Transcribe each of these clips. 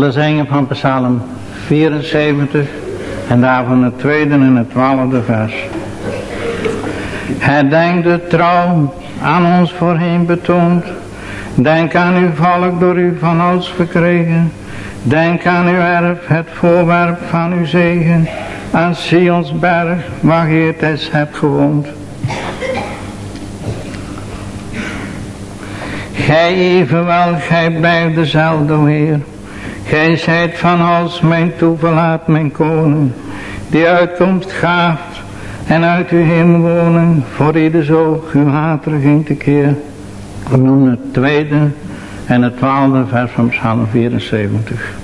zingen van Psalm 74 en daarvan het tweede en het twaalfde vers. Herdenk de trouw aan ons voorheen betoond. Denk aan uw volk door u van alles verkregen. Denk aan uw erf, het voorwerp van uw zegen. Aan Sions berg, waar je het eens hebt gewoond. Gij evenwel, gij blijft dezelfde Heer. Gij zijt van als mijn toeverlaat, mijn koning, die uitkomst gaaft en uit uw hemel wonen, voor ieder zo uw hater ging te keer. noem het tweede en het twaalfde vers van Psalm 74.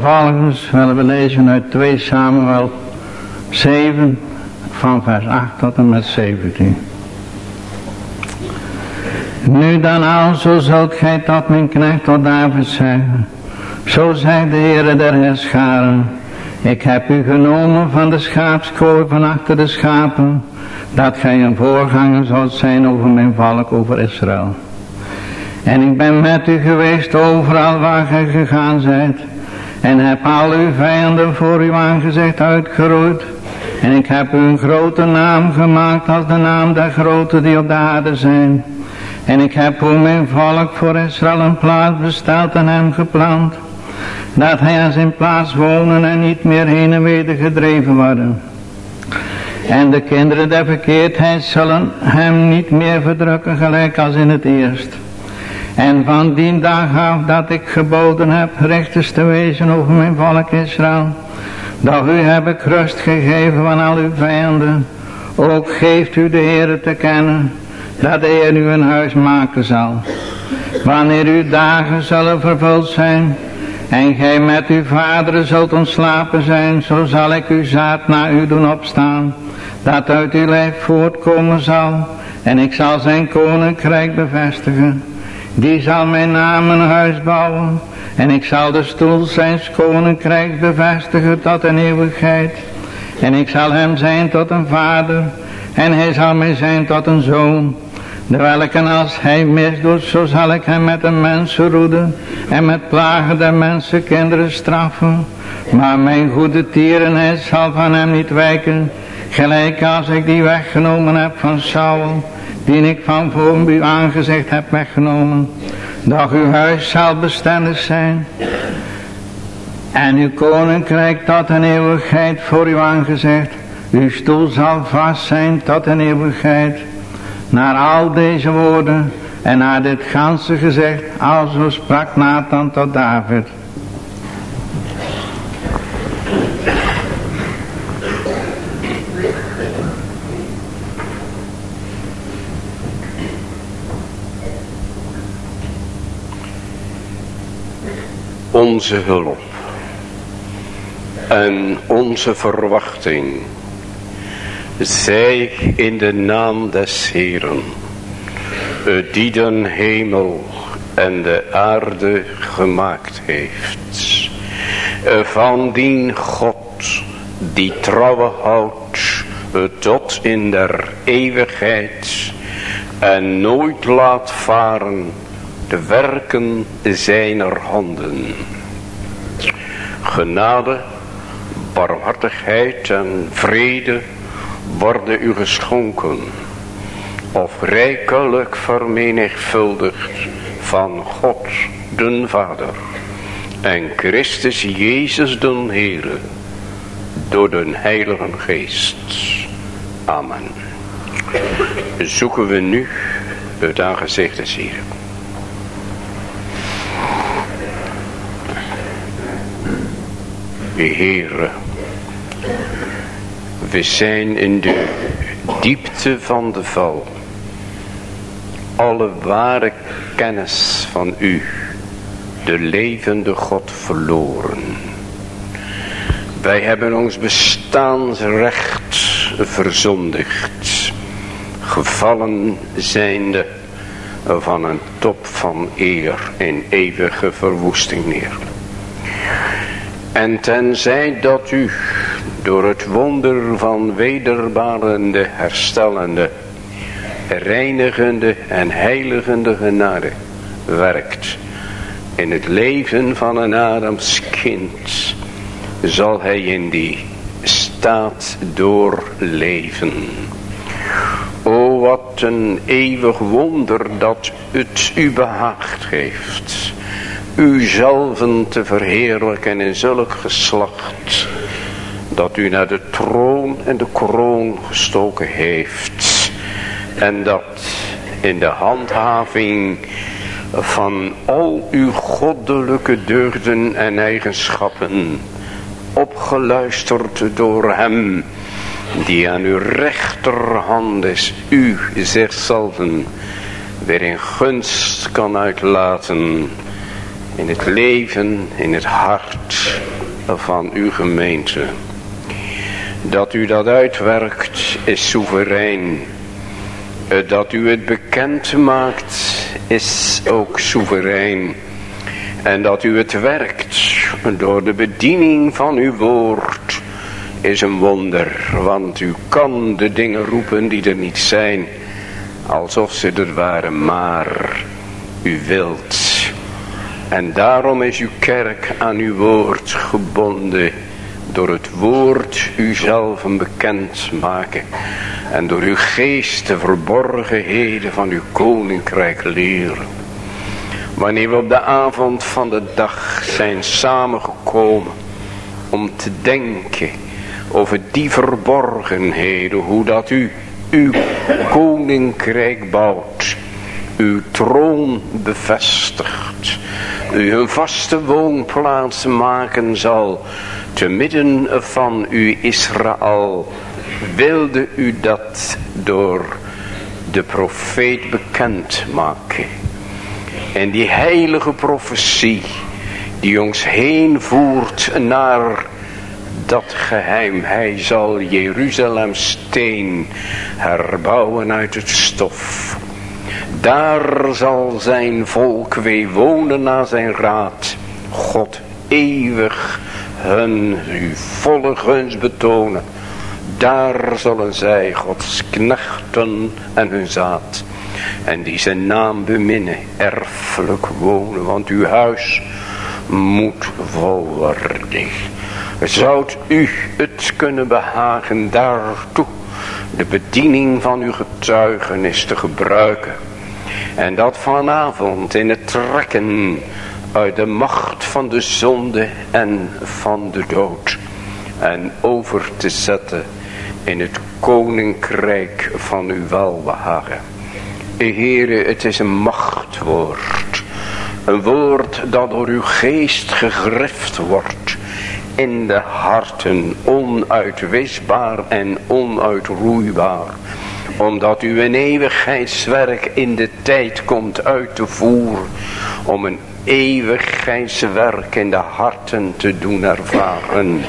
Vervolgens willen we lezen uit 2 Samuel 7 van vers 8 tot en met 17. Nu dan al, zo zult gij tot mijn knecht tot David zeggen. Zo zegt de Heere der Herscharen. Ik heb u genomen van de schaapskooi van achter de schapen. Dat gij een voorganger zult zijn over mijn volk, over Israël. En ik ben met u geweest overal waar gij gegaan zijt en heb al uw vijanden voor uw aangezicht uitgeroeid. En ik heb u een grote naam gemaakt als de naam der grote die op de aarde zijn. En ik heb voor mijn volk voor Israël een plaats besteld en hem geplant. Dat hij aan zijn plaats wonen en niet meer heen en weder gedreven worden. En de kinderen der verkeerdheid zullen hem niet meer verdrukken gelijk als in het eerst. En van die dag af dat ik geboden heb rechters te wezen over mijn volk Israël. Dat u heb ik rust gegeven van al uw vijanden. Ook geeft u de Heer te kennen dat hij u een huis maken zal. Wanneer uw dagen zullen vervuld zijn en gij met uw vaderen zult ontslapen zijn, zo zal ik uw zaad naar u doen opstaan, dat uit uw lijf voortkomen zal, en ik zal zijn koninkrijk bevestigen. Die zal mijn naam een huis bouwen, en ik zal de stoel zijn koninkrijk bevestigen tot een eeuwigheid. En ik zal hem zijn tot een vader, en hij zal mij zijn tot een zoon. Welke als hij misdoet, zo zal ik hem met de mensen roeden en met plagen der mensen kinderen straffen. Maar mijn goede tierenheid zal van hem niet wijken, gelijk als ik die weggenomen heb van Saul, die ik van voor uw aangezicht heb weggenomen. Dat uw huis zal bestendig zijn en uw koninkrijk tot een eeuwigheid voor uw aangezicht. Uw stoel zal vast zijn tot een eeuwigheid. Naar al deze woorden en naar dit ganse gezegd, alzo sprak Nathan tot David. Onze hulp en onze verwachting zij in de naam des Heeren, die den hemel en de aarde gemaakt heeft. Van dien God die trouwe houdt tot in der eeuwigheid en nooit laat varen de werken zijner handen. Genade, barmhartigheid en vrede worden u geschonken of rijkelijk vermenigvuldigd van God den Vader en Christus Jezus den Heere door den Heilige Geest. Amen. Zoeken we nu het aangezicht des Heeren. Heere, we zijn in de diepte van de val. Alle ware kennis van u, de levende God, verloren. Wij hebben ons bestaansrecht verzondigd. Gevallen zijnde van een top van eer in eeuwige verwoesting neer. En tenzij dat u door het wonder van wederbarende, herstellende, reinigende en heiligende genade werkt in het leven van een Adams kind, zal hij in die staat doorleven. O wat een eeuwig wonder dat het u behaagd heeft, u zelven te verheerlijken in zulk geslacht, dat u naar de troon en de kroon gestoken heeft. En dat in de handhaving van al uw goddelijke deugden en eigenschappen, opgeluisterd door hem, die aan uw rechterhand is, u zichzelf weer in gunst kan uitlaten, in het leven, in het hart van uw gemeente. Dat u dat uitwerkt is soeverein. Dat u het bekend maakt is ook soeverein. En dat u het werkt door de bediening van uw woord is een wonder. Want u kan de dingen roepen die er niet zijn. Alsof ze er waren, maar u wilt. En daarom is uw kerk aan uw woord gebonden door het woord uzelf bekend maken en door uw geest de verborgenheden van uw koninkrijk leren. Wanneer we op de avond van de dag zijn samengekomen om te denken over die verborgenheden, hoe dat u uw koninkrijk bouwt uw troon bevestigt, u een vaste woonplaats maken zal, te midden van u Israël, wilde u dat door de profeet bekend maken. En die heilige profetie die ons heen voert naar dat geheim. Hij zal Jeruzalem steen herbouwen uit het stof. Daar zal zijn volk weer wonen na zijn raad. God eeuwig hun uw volle gunst betonen. Daar zullen zij Gods knechten en hun zaad. En die zijn naam beminnen, erfelijk wonen. Want uw huis moet vol worden. Zoudt u het kunnen behagen daartoe de bediening van uw getuigenis te gebruiken. En dat vanavond in het trekken uit de macht van de zonde en van de dood. En over te zetten in het koninkrijk van uw welbehagen. Heere, het is een machtwoord. Een woord dat door uw geest gegrift wordt in de harten onuitwisbaar en onuitroeibaar. Omdat u een eeuwigheidswerk in de tijd komt uit te voeren. Om een eeuwigheidswerk in de harten te doen ervaren.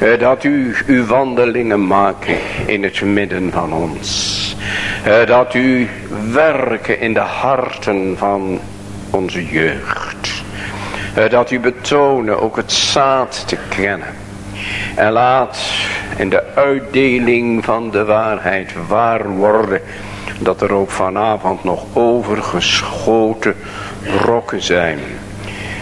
Eh, dat u uw wandelingen maakt in het midden van ons. Eh, dat u werken in de harten van onze jeugd. Eh, dat u betonen ook het zaad te kennen. En laat in de uitdeling van de waarheid waar worden. Dat er ook vanavond nog overgeschoten brokken zijn.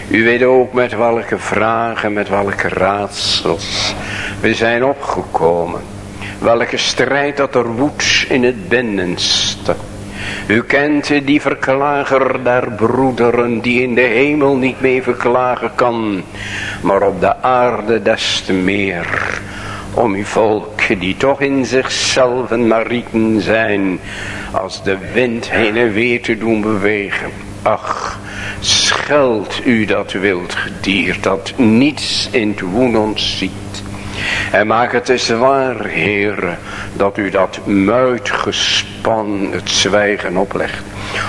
U weet ook met welke vragen, met welke raadsels we zijn opgekomen. Welke strijd dat er woedt in het binnenste. U kent die verklager der broederen die in de hemel niet meer verklagen kan. Maar op de aarde des te meer. Om uw volk die toch in zichzelf marieten zijn. Als de wind heen en weer te doen bewegen. Ach, scheld u dat wild gedier dat niets in het woen ons ziet. En maak het eens waar, Heer, dat u dat muitgespan het zwijgen oplegt.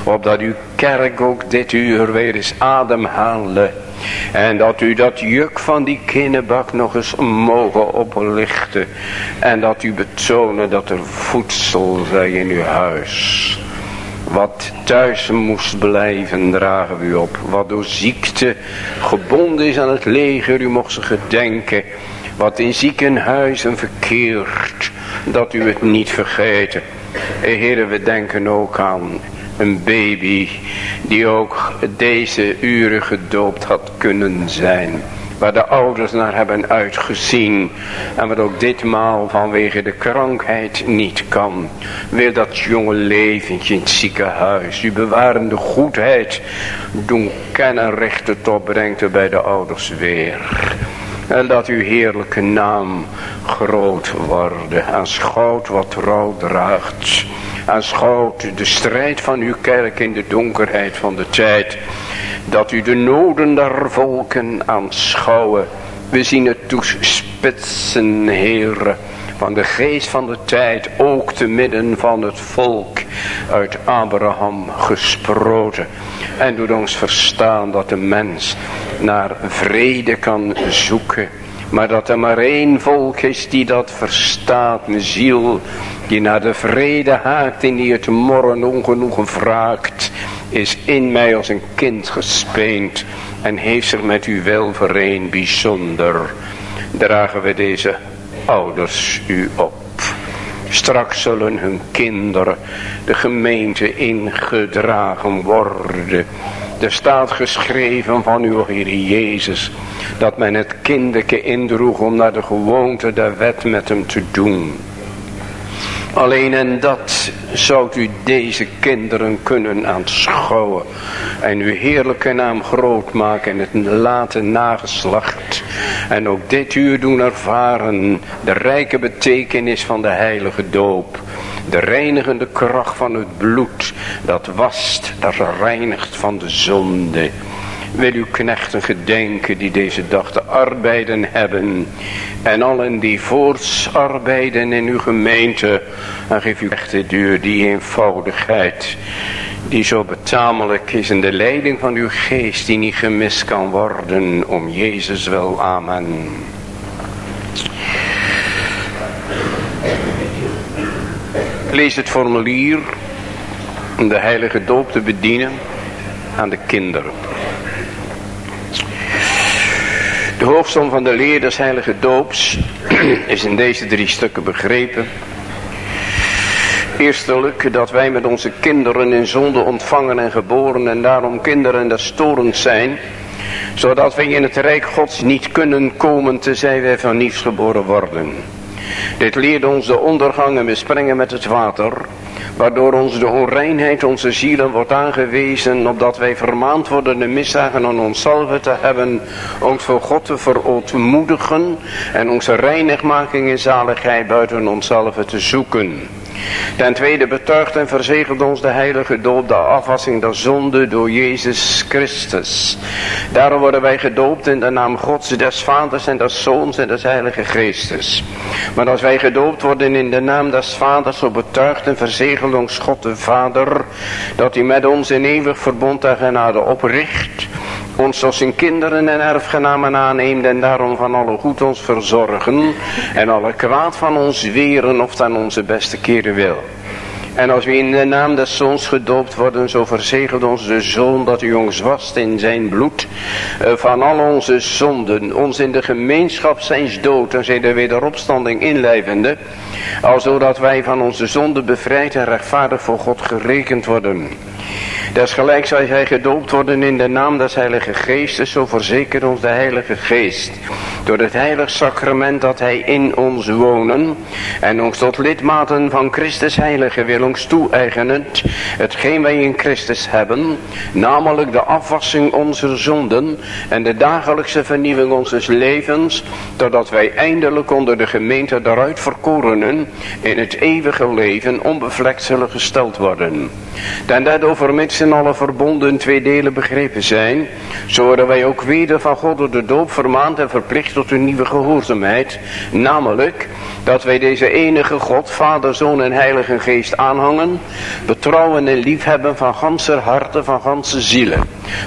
Opdat uw kerk ook dit uur weer eens ademhalen. En dat u dat juk van die kinnebak nog eens mogen oplichten. En dat u betonen dat er voedsel zij in uw huis. Wat thuis moest blijven dragen u op. Wat door ziekte gebonden is aan het leger. U mocht ze gedenken. Wat in ziekenhuizen verkeert. Dat u het niet vergeten. Heren we denken ook aan een baby. Die ook deze uren gedoopt had kunnen zijn waar de ouders naar hebben uitgezien. En wat ook ditmaal vanwege de krankheid niet kan. Wil dat jonge leventje in het ziekenhuis. U bewarende goedheid doen kennen rechten tot brengt er bij de ouders weer. En dat uw heerlijke naam groot worden. Aanschouwt wat trouw draagt. Aanschouwt de strijd van uw kerk in de donkerheid van de tijd dat u de noden der volken aanschouwen. We zien het toespitsen, Heer, van de geest van de tijd, ook te midden van het volk uit Abraham gesproten. En doet ons verstaan dat de mens naar vrede kan zoeken. Maar dat er maar één volk is die dat verstaat, een ziel die naar de vrede haakt en die het morgen ongenoegen vraagt is in mij als een kind gespeend en heeft zich met u wel vereend bijzonder. Dragen we deze ouders u op. Straks zullen hun kinderen de gemeente ingedragen worden. Er staat geschreven van uw Heer Jezus dat men het kinderke indroeg om naar de gewoonte der wet met hem te doen. Alleen en dat zou u deze kinderen kunnen aanschouwen. En uw heerlijke naam groot maken in het late nageslacht. En ook dit uur doen ervaren de rijke betekenis van de heilige doop. De reinigende kracht van het bloed. Dat wast, dat reinigt van de zonde. Wil uw knechten gedenken die deze dag te arbeiden hebben. En allen die voorts arbeiden in uw gemeente. En geef u echte duur die eenvoudigheid. Die zo betamelijk is in de leiding van uw geest die niet gemist kan worden. Om Jezus wel. Amen. Lees het formulier om de heilige doop te bedienen aan de kinderen. De hoofdsom van de leer des heilige doops is in deze drie stukken begrepen. Eerstelijk dat wij met onze kinderen in zonde ontvangen en geboren en daarom kinderen des storens zijn. Zodat wij in het rijk gods niet kunnen komen tenzij wij van nieuws geboren worden. Dit leert ons de ondergang en besprengen met het water. Waardoor ons de onreinheid onze zielen wordt aangewezen. Opdat wij vermaand worden de misdagen aan onszelf te hebben. Ons voor God te verootmoedigen. En onze reinigmaking en zaligheid buiten onszelf te zoeken. Ten tweede betuigt en verzegelt ons de heilige doop de afwassing der zonde door Jezus Christus. Daarom worden wij gedoopt in de naam Gods, des Vaders en des Zoons en des Heilige Geestes. Maar als wij gedoopt worden in de naam des Vaders, zo betuigt en verzegelt ons God de Vader, dat hij met ons in eeuwig verbond en genade opricht, ons als zijn kinderen en erfgenamen aanneemt en daarom van alle goed ons verzorgen en alle kwaad van ons weren of dan onze beste keren wil. En als we in de naam des Zoons gedoopt worden, zo verzegelt ons de Zoon dat u ons wast in zijn bloed eh, van al onze zonden, ons in de gemeenschap zijns dood en zijn de wederopstanding inlijvende, alzodat wij van onze zonden bevrijd en rechtvaardig voor God gerekend worden. Desgelijks zal hij gedoopt worden in de naam des Heilige Geestes, zo verzekert ons de Heilige Geest. Door het heilig sacrament dat hij in ons wonen en ons tot lidmaten van Christus Heilige wil ons toe-eigenend, hetgeen wij in Christus hebben, namelijk de afwassing onze zonden en de dagelijkse vernieuwing onze levens, totdat wij eindelijk onder de gemeente daaruit verkorenen in het eeuwige leven onbevlekt zullen gesteld worden. Dan overmits in alle verbonden twee delen begrepen zijn, zo worden wij ook weder van God door de doop vermaand en verplicht tot een nieuwe gehoorzaamheid, namelijk dat wij deze enige God, Vader, Zoon en Heilige Geest aanhangen, betrouwen en liefhebben van ganse harten, van ganse zielen,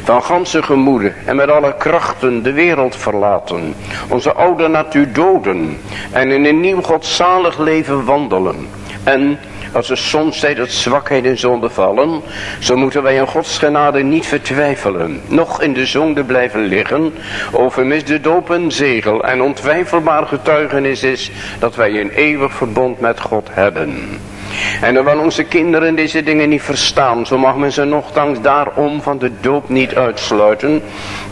van ganse gemoeden en met alle krachten de wereld verlaten, onze oude natuur doden en in een nieuw godzalig leven wandelen en als we soms het zwakheid en zonde vallen, zo moeten wij in Gods genade niet vertwijfelen, noch in de zonde blijven liggen, overmis de doop zegel en ontwijfelbaar getuigenis is dat wij een eeuwig verbond met God hebben. En terwijl onze kinderen deze dingen niet verstaan, zo mag men ze nogthans daarom van de doop niet uitsluiten.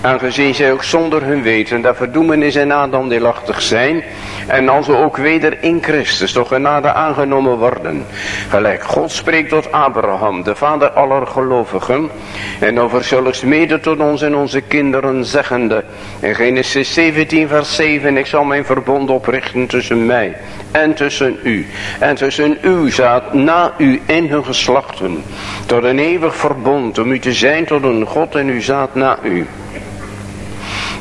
Aangezien zij ook zonder hun weten dat verdoemenis en Adam deelachtig zijn. En als ze ook weder in Christus toch genade aangenomen worden. Gelijk God spreekt tot Abraham, de vader aller gelovigen. En over zulks mede tot ons en onze kinderen zeggende. In Genesis 17 vers 7, ik zal mijn verbond oprichten tussen mij en tussen u. En tussen u zaad na u in hun geslachten. Tot een eeuwig verbond om u te zijn tot een God en u zaad na u.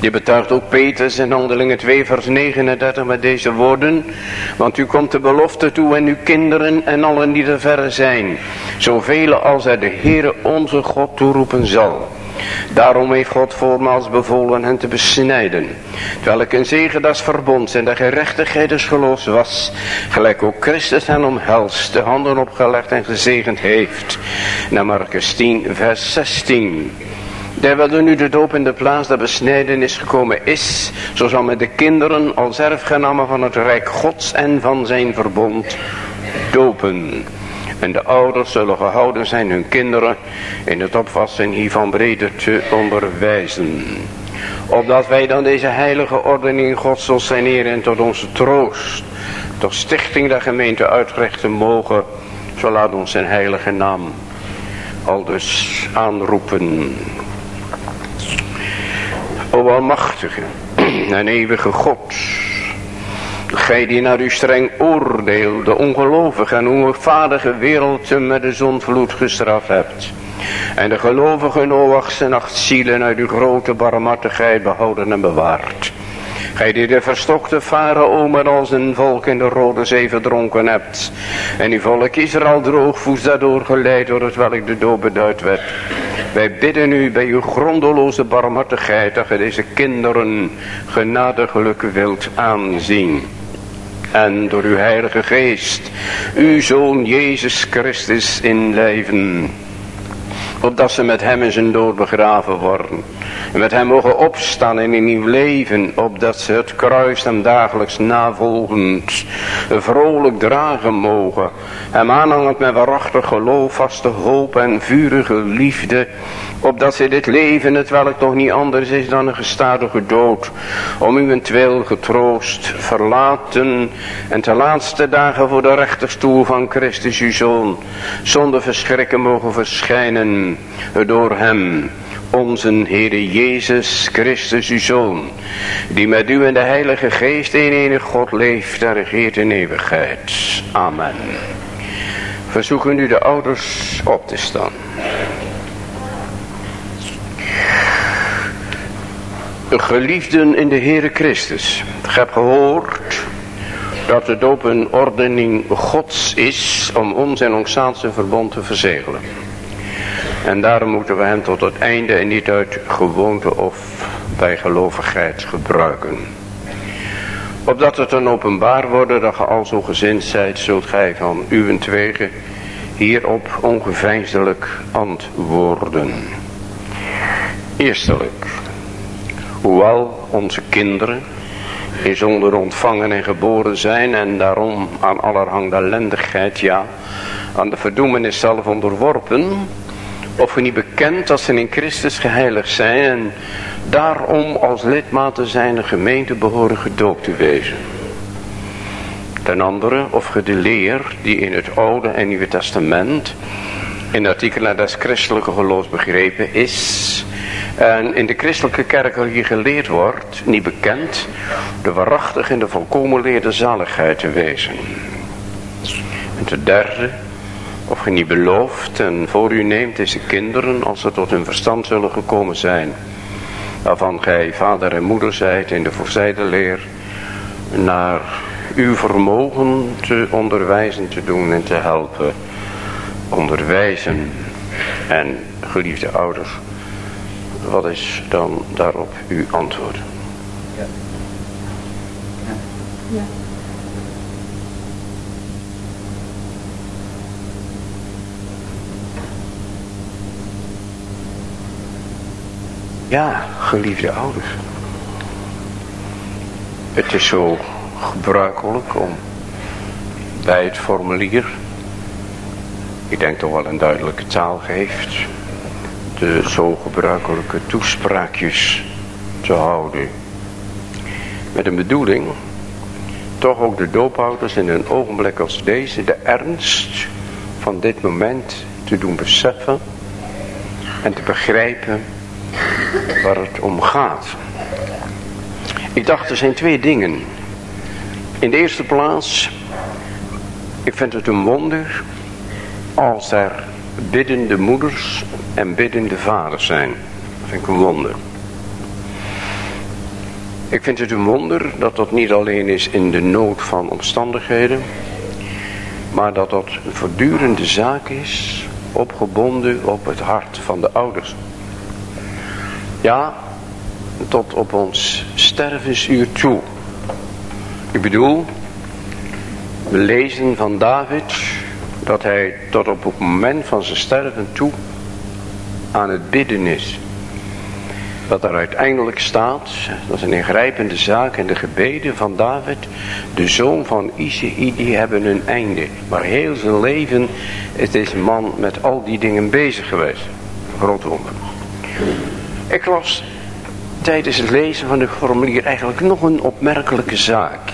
Je betuigt ook Petrus in handelingen 2 vers 39 met deze woorden. Want u komt de belofte toe en uw kinderen en allen die er verre zijn. Zoveel als er de Heere onze God toeroepen zal. Daarom heeft God voormaals bevolen hen te besnijden. Terwijl ik een zegen des verbonds en de gerechtigheid des geloofs was. Gelijk ook Christus hen omhelst, de handen opgelegd en gezegend heeft. Naar Marcus 10 vers 16. Terwijl er nu de doop in de plaats der besnijdenis gekomen is, zo zal met de kinderen als erfgenamen van het Rijk Gods en van zijn verbond dopen. En de ouders zullen gehouden zijn hun kinderen in het opvassen hiervan breder te onderwijzen. Opdat wij dan deze heilige ordening Gods zal zijn en tot onze troost, tot stichting der gemeente uitrichten mogen, zo laat ons zijn heilige naam al dus aanroepen. O almachtige en eeuwige God, Gij die naar uw streng oordeel de ongelovige en onrechtvaardige wereld met de zondvloed gestraft hebt. En de gelovige Noach's en acht zielen uit uw grote barmhartigheid behouden en bewaard. Gij die de verstokte farao met al zijn volk in de Rode Zee verdronken hebt. En uw volk Israël droogvoets daardoor geleid door het welk de dood beduid werd. Wij bidden u bij uw grondeloze barmhartigheid dat gij deze kinderen genadiglijk wilt aanzien. En door uw heilige geest, uw zoon Jezus Christus inleven opdat ze met hem in zijn dood begraven worden. En met hem mogen opstaan in een nieuw leven, opdat ze het kruis hem dagelijks navolgend vrolijk dragen mogen. Hem aanhangend met waarachtig geloof, vaste hoop en vurige liefde, opdat ze dit leven, het welk nog niet anders is dan een gestadige dood, om uwentwil getroost verlaten en te laatste dagen voor de rechterstoel van Christus uw Zoon, zonder verschrikken mogen verschijnen door hem, onze Heere Jezus Christus uw Zoon, die met u en de Heilige Geest in enig God leeft en regeert in eeuwigheid. Amen. Verzoeken u de ouders op te staan. Geliefden in de Heere Christus, ik heb gehoord dat de doop een ordening Gods is om ons en ons verbond te verzegelen. En daarom moeten we hem tot het einde en niet uit gewoonte of bijgelovigheid gebruiken. Opdat het dan openbaar worden dat ge al zo gezind zijt, zult gij van uwentwege hierop ongeveinsdelijk antwoorden. Eerstelijk, hoewel onze kinderen in zonder ontvangen en geboren zijn en daarom aan allerhande ellendigheid, ja, aan de verdoemenis zelf onderworpen, of niet bekend dat ze in Christus geheiligd zijn en daarom als lidmaten zijn de gemeente behoren gedoopt te wezen. Ten andere, of ge de leer die in het Oude en Nieuwe Testament in de artikelen des christelijke geloofs begrepen is en in de christelijke kerk hier geleerd wordt, niet bekend, de waarachtig en de volkomen leerde zaligheid te wezen. En ten derde, of ge niet belooft en voor u neemt deze kinderen als ze tot hun verstand zullen gekomen zijn. Waarvan gij vader en moeder zijt in de voorzijde leer naar uw vermogen te onderwijzen te doen en te helpen. Onderwijzen en geliefde ouders. Wat is dan daarop uw antwoord? Ja. ja. Ja, geliefde ouders. Het is zo gebruikelijk om bij het formulier, ik denk toch wel een duidelijke taal geeft, de zo gebruikelijke toespraakjes te houden. Met een bedoeling, toch ook de doophouders in een ogenblik als deze de ernst van dit moment te doen beseffen en te begrijpen waar het om gaat. Ik dacht er zijn twee dingen. In de eerste plaats, ik vind het een wonder als er biddende moeders en biddende vaders zijn. Dat vind ik een wonder. Ik vind het een wonder dat dat niet alleen is in de nood van omstandigheden, maar dat dat een voortdurende zaak is, opgebonden op het hart van de ouders. Ja, tot op ons stervensuur toe. Ik bedoel, we lezen van David dat hij tot op het moment van zijn sterven toe aan het bidden is. Wat er uiteindelijk staat, dat is een ingrijpende zaak en de gebeden van David, de zoon van Isaï, die hebben een einde. Maar heel zijn leven is deze man met al die dingen bezig geweest. Groot wonder. Ik las tijdens het lezen van het formulier eigenlijk nog een opmerkelijke zaak.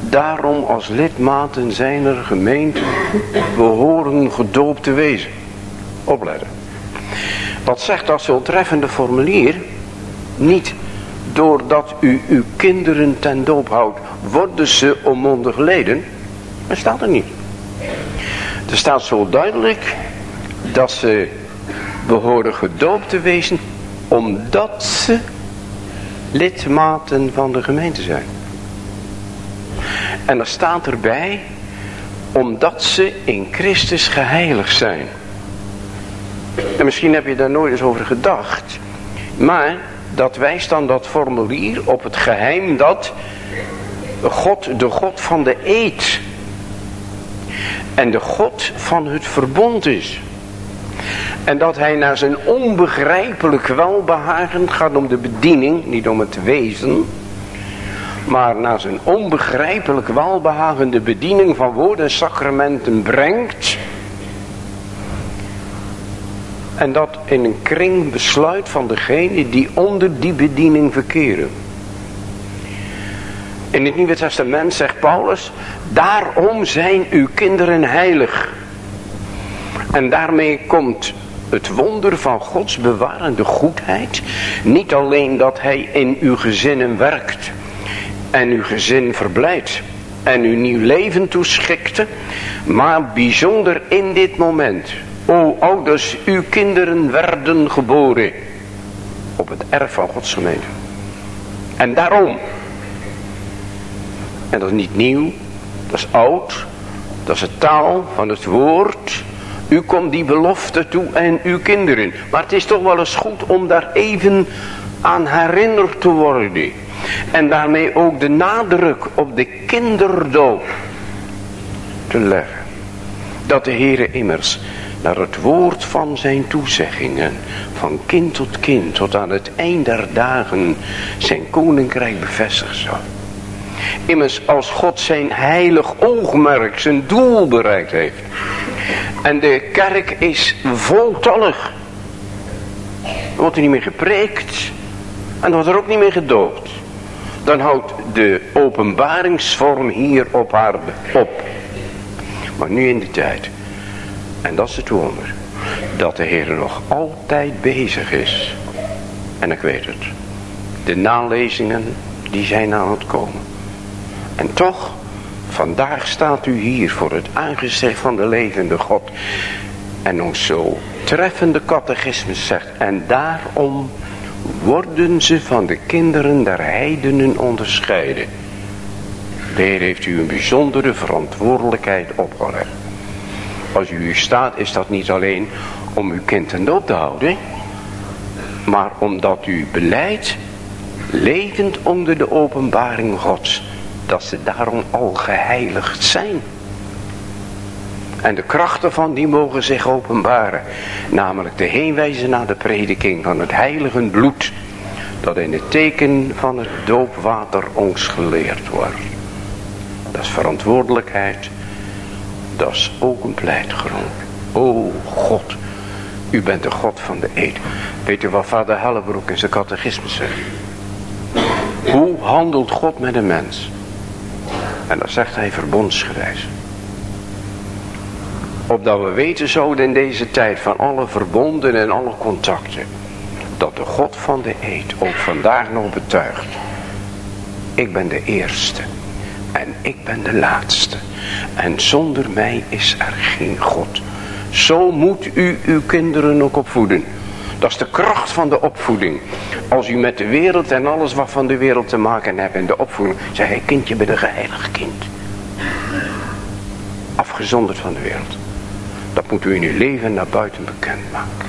Daarom als lidmaten zijn er gemeenten behoren gedoopt te wezen. Opletten. Wat zegt dat zo'n treffende formulier? Niet doordat u uw kinderen ten doop houdt, worden ze onmondig leden? Dat staat er niet. Er staat zo duidelijk dat ze behoren gedoopt te wezen omdat ze lidmaten van de gemeente zijn. En er staat erbij, omdat ze in Christus geheiligd zijn. En misschien heb je daar nooit eens over gedacht. Maar dat wijst dan dat formulier op het geheim dat God de God van de eed en de God van het verbond is. En dat hij naar zijn onbegrijpelijk welbehagen gaat om de bediening, niet om het wezen, maar naar zijn onbegrijpelijk welbehagen de bediening van woorden en sacramenten brengt. En dat in een kring besluit van degene die onder die bediening verkeren. In het Nieuwe Testament zegt Paulus, daarom zijn uw kinderen heilig. En daarmee komt het wonder van Gods bewarende goedheid. Niet alleen dat hij in uw gezinnen werkt en uw gezin verblijdt en uw nieuw leven toeschikte. Maar bijzonder in dit moment. O ouders, uw kinderen werden geboren op het erf van Gods gemeente. En daarom. En dat is niet nieuw, dat is oud, dat is de taal van het woord. U komt die belofte toe en uw kinderen. Maar het is toch wel eens goed om daar even aan herinnerd te worden. En daarmee ook de nadruk op de kinderdoop te leggen. Dat de Heere immers naar het woord van zijn toezeggingen, van kind tot kind, tot aan het eind der dagen, zijn koninkrijk bevestigd zal. Immers als God zijn heilig oogmerk, zijn doel bereikt heeft. En de kerk is voltallig. Er wordt er niet meer gepreekt. En er wordt er ook niet meer gedoopt. Dan houdt de openbaringsvorm hier op aarde op. Maar nu in de tijd. En dat is het wonder. Dat de Heer nog altijd bezig is. En ik weet het. De nalezingen die zijn aan het komen. En toch, vandaag staat u hier voor het aangezicht van de levende God. En ons zo treffende catechismus zegt. En daarom worden ze van de kinderen der heidenen onderscheiden. De Heer heeft u een bijzondere verantwoordelijkheid opgelegd. Als u hier staat is dat niet alleen om uw kind ten te houden. Maar omdat u beleidt, levend onder de openbaring gods dat ze daarom al geheiligd zijn. En de krachten van die mogen zich openbaren. Namelijk de heenwijzen naar de prediking van het heilige bloed. Dat in het teken van het doopwater ons geleerd wordt. Dat is verantwoordelijkheid. Dat is ook een pleitgrond. O God, u bent de God van de eed. Weet u wat vader Hellebroek in zijn catechisme zegt? Hoe handelt God met een mens? En dat zegt hij verbondsgewijs. Opdat we weten zouden in deze tijd van alle verbonden en alle contacten. Dat de God van de eed ook vandaag nog betuigt. Ik ben de eerste. En ik ben de laatste. En zonder mij is er geen God. Zo moet u uw kinderen ook opvoeden. Dat is de kracht van de opvoeding. Als u met de wereld en alles wat van de wereld te maken hebt in de opvoeding. Zeg hij, kindje ben een geheiligd kind. Afgezonderd van de wereld. Dat moet u in uw leven naar buiten bekend maken.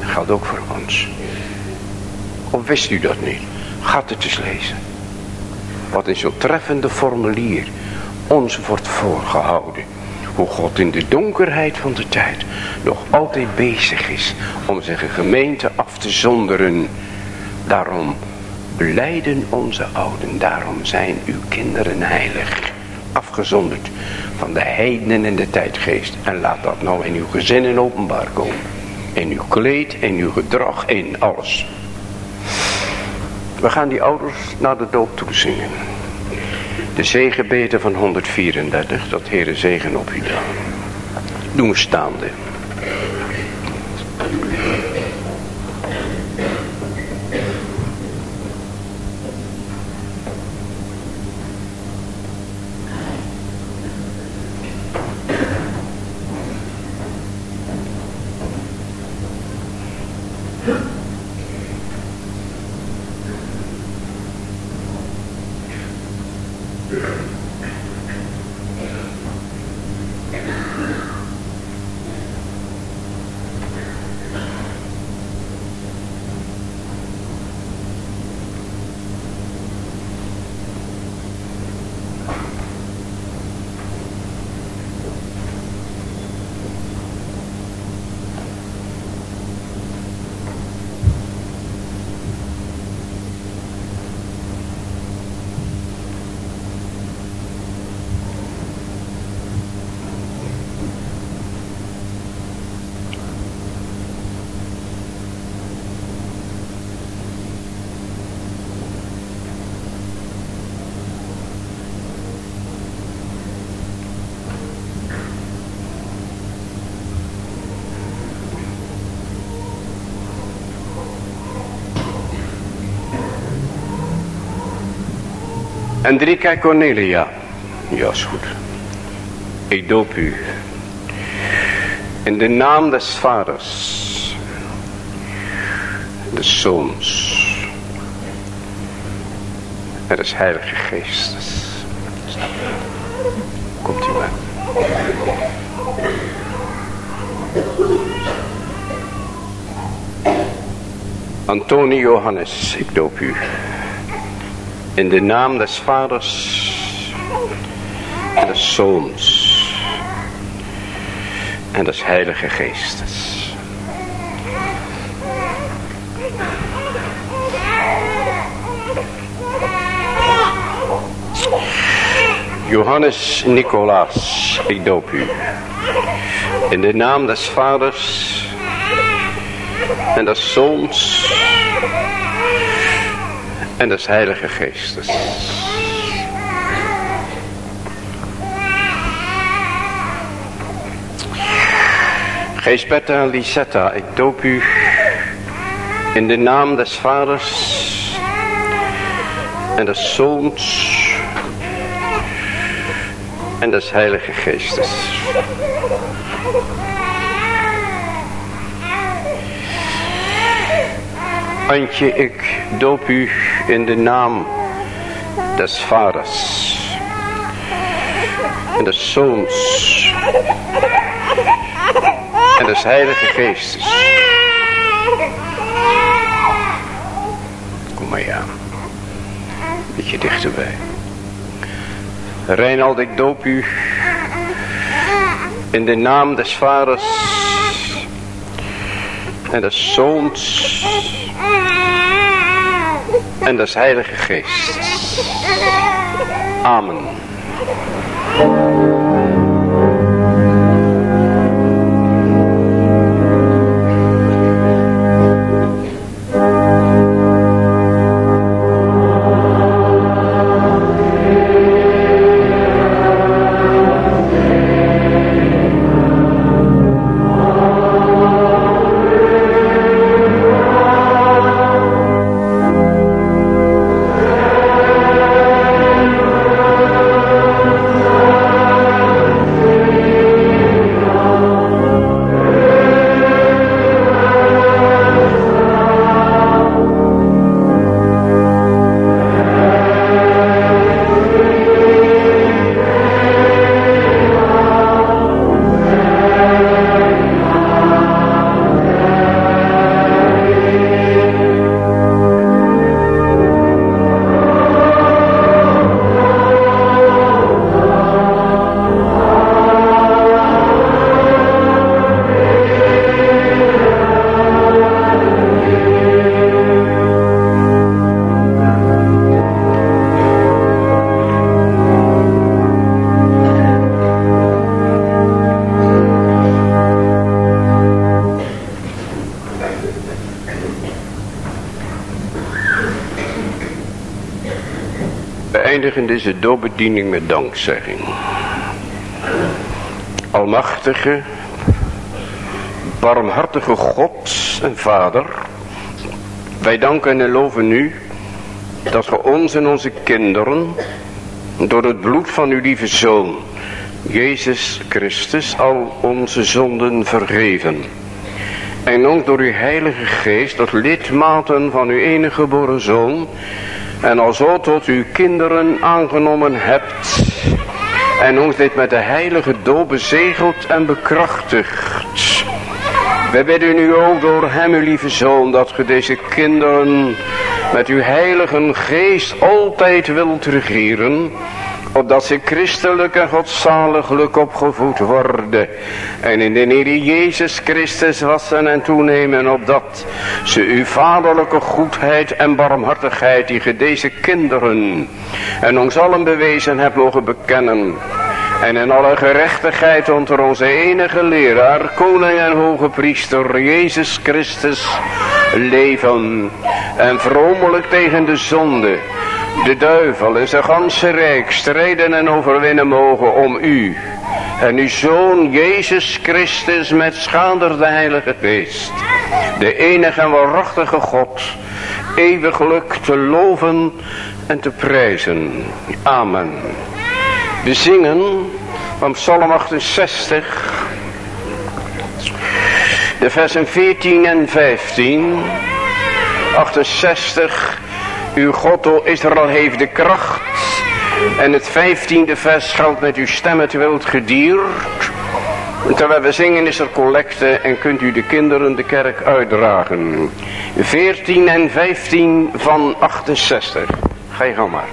Dat geldt ook voor ons. Of wist u dat niet? Gaat het eens lezen. Wat in zo'n treffende formulier ons wordt voorgehouden hoe God in de donkerheid van de tijd nog altijd bezig is om zijn gemeente af te zonderen. Daarom beleiden onze ouden, daarom zijn uw kinderen heilig. Afgezonderd van de heidenen en de tijdgeest. En laat dat nou in uw gezinnen openbaar komen. In uw kleed, in uw gedrag, in alles. We gaan die ouders naar de doop toe zingen. De zegenbeten van 134, dat Heere zegen op u dan. Doen we staande. Hendrika Cornelia. Ja, is goed. Ik doop u. In de naam des vaders. Des zoons. En des heilige geestes. Komt u maar. Antonie Johannes, ik doop u. In de naam des vaders en des zoons en des heilige geestes. Johannes Nicolaas, ik doop u. In de naam des vaders en des zoons en des heilige geestes. Geesbetta en Lisetta, ik doop u in de naam des vaders en des zoons en des heilige geestes. Antje, ik doop u in de naam des vaders en des zoons en des heilige geestes. Kom maar ja. Beetje dichterbij. Reinald, ik doop u in de naam des vaders en des zoons en des heilige geest. Amen. Eindigen deze doorbediening met dankzegging. Almachtige, barmhartige God en Vader, wij danken en loven u dat ge ons en onze kinderen door het bloed van uw lieve Zoon, Jezus Christus, al onze zonden vergeven En ook door uw heilige geest tot lidmaten van uw enige geboren zoon. En alzo tot uw kinderen aangenomen hebt. En ons dit met de heilige dood bezegeld en bekrachtigd. Wij bidden u ook door hem, uw lieve zoon, dat ge deze kinderen met uw heilige geest altijd wilt regeren opdat ze christelijk en godzaliglijk opgevoed worden. En in de Heer Jezus Christus wassen en toenemen, opdat ze uw vaderlijke goedheid en barmhartigheid, die ge deze kinderen en ons allen bewezen hebt mogen bekennen. En in alle gerechtigheid onder onze enige leraar, koning en hoge priester, Jezus Christus, leven. En vromelijk tegen de zonde de duivel en zijn ganse rijk strijden en overwinnen mogen om u. En uw Zoon Jezus Christus met schaander de Heilige Geest. De enige en waarachtige God. Eeuwiglijk te loven en te prijzen. Amen. We zingen van Psalm 68. De versen 14 en 15. 68 uw God, o Israël, heeft de kracht. En het vijftiende vers geldt met uw stem het wild gedier. Terwijl we zingen is er collecte en kunt u de kinderen de kerk uitdragen. 14 en 15 van 68. Ga je gang maar.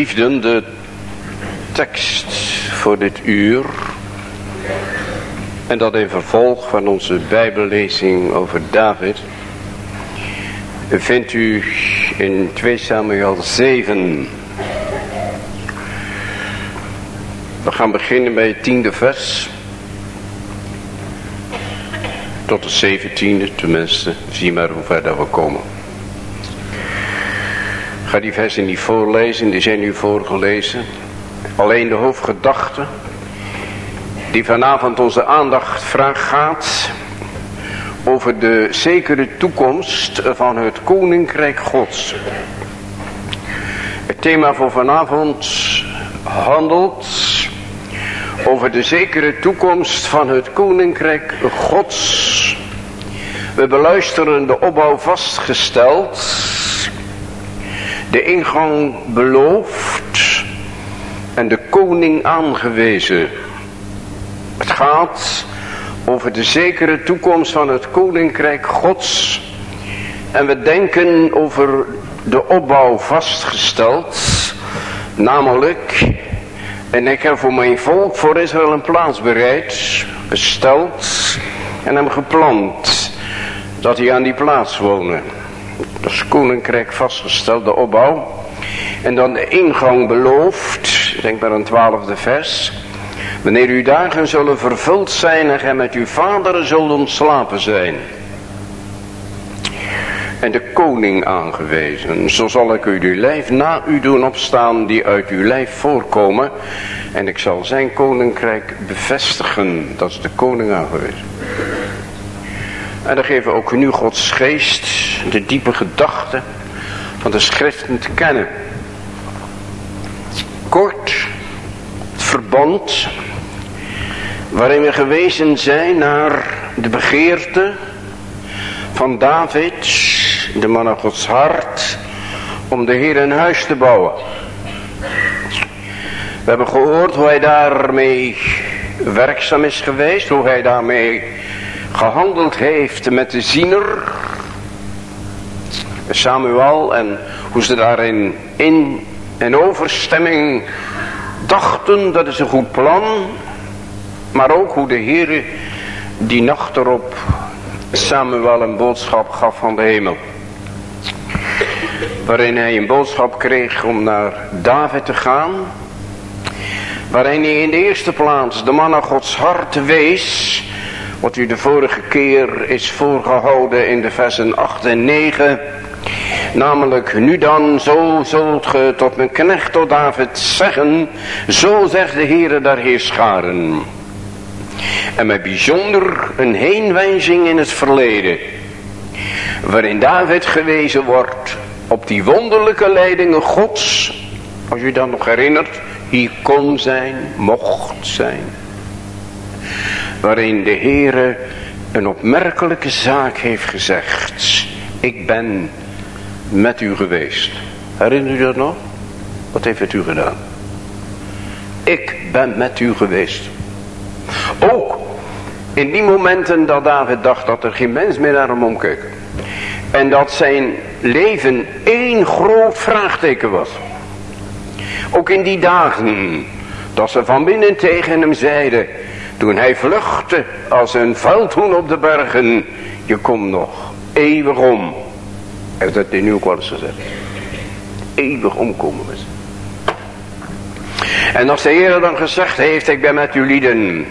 Geliefden, de tekst voor dit uur. En dat in vervolg van onze bijbellezing over David. Vindt u in 2 Samuel 7. We gaan beginnen bij het tiende vers. Tot de zeventiende tenminste. Zie maar hoe ver we komen ga die versen niet voorlezen, die zijn nu voorgelezen. Alleen de hoofdgedachte die vanavond onze aandacht vraagt gaat over de zekere toekomst van het Koninkrijk Gods. Het thema voor vanavond handelt over de zekere toekomst van het Koninkrijk Gods. We beluisteren de opbouw vastgesteld de ingang beloofd en de koning aangewezen. Het gaat over de zekere toekomst van het koninkrijk gods. En we denken over de opbouw vastgesteld. Namelijk, en ik heb voor mijn volk, voor Israël een plaats bereid, besteld en hem geplant. Dat hij aan die plaats wonen koninkrijk vastgesteld, de opbouw. En dan de ingang beloofd, denk maar een twaalfde vers. Wanneer uw dagen zullen vervuld zijn en gij met uw vaderen zult ontslapen zijn. En de koning aangewezen. Zo zal ik u uw lijf na u doen opstaan die uit uw lijf voorkomen. En ik zal zijn koninkrijk bevestigen. Dat is de koning aangewezen. En dan geven we ook nu Gods geest de diepe gedachten van de schriften te kennen. Kort, het verband waarin we gewezen zijn naar de begeerte van David, de man van Gods hart, om de Heer een huis te bouwen. We hebben gehoord hoe hij daarmee werkzaam is geweest, hoe hij daarmee gehandeld heeft met de ziener. Samuel en hoe ze daarin in en overstemming dachten, dat is een goed plan. Maar ook hoe de Heer die nacht erop Samuel een boodschap gaf van de hemel. Waarin hij een boodschap kreeg om naar David te gaan. Waarin hij in de eerste plaats de man naar Gods hart wees. Wat u de vorige keer is voorgehouden in de versen 8 en 9. Namelijk, nu dan, zo zult ge tot mijn knecht tot David zeggen, zo zegt de Heere der Heerscharen. En met bijzonder een heenwijzing in het verleden, waarin David gewezen wordt op die wonderlijke leidingen Gods, als u dan nog herinnert, hier kon zijn, mocht zijn waarin de Heere een opmerkelijke zaak heeft gezegd. Ik ben met u geweest. Herinnert u dat nog? Wat heeft het u gedaan? Ik ben met u geweest. Ook in die momenten dat David dacht dat er geen mens meer naar hem omkeek. En dat zijn leven één groot vraagteken was. Ook in die dagen dat ze van binnen tegen hem zeiden. Toen hij vluchtte als een veldhoen op de bergen. Je komt nog eeuwig om. Heeft dat in ook wel gezegd. Eeuwig omkomen met En als de Heer dan gezegd heeft, ik ben met uw lieden.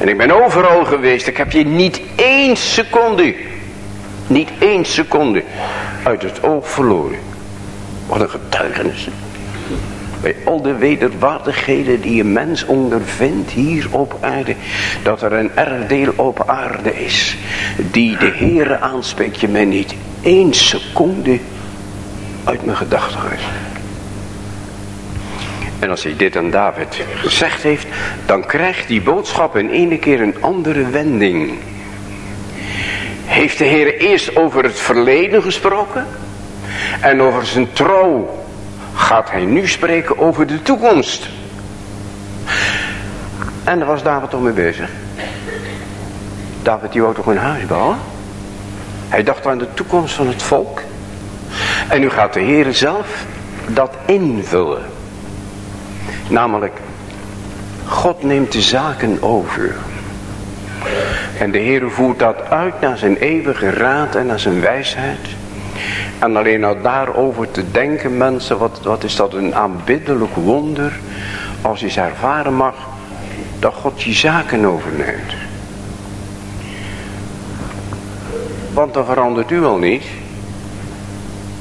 En ik ben overal geweest. Ik heb je niet één seconde, niet één seconde uit het oog verloren. Wat een getuigenis. Bij al de wederwaardigheden die een mens ondervindt hier op aarde. Dat er een erfdeel op aarde is. Die de Heere aanspreekt je mij niet één seconde uit mijn gedachten is. En als hij dit aan David gezegd heeft. Dan krijgt die boodschap in ene keer een andere wending. Heeft de Heer eerst over het verleden gesproken. En over zijn trouw gaat hij nu spreken over de toekomst. En daar was David toch mee bezig. David die wou toch een huis bouwen? Hij dacht aan de toekomst van het volk. En nu gaat de Heer zelf dat invullen. Namelijk, God neemt de zaken over. En de Heer voert dat uit naar zijn eeuwige raad en naar zijn wijsheid. En alleen al daarover te denken mensen, wat, wat is dat een aanbiddelijk wonder. Als je eens ervaren mag dat God je zaken overneemt. Want dan verandert u al niet.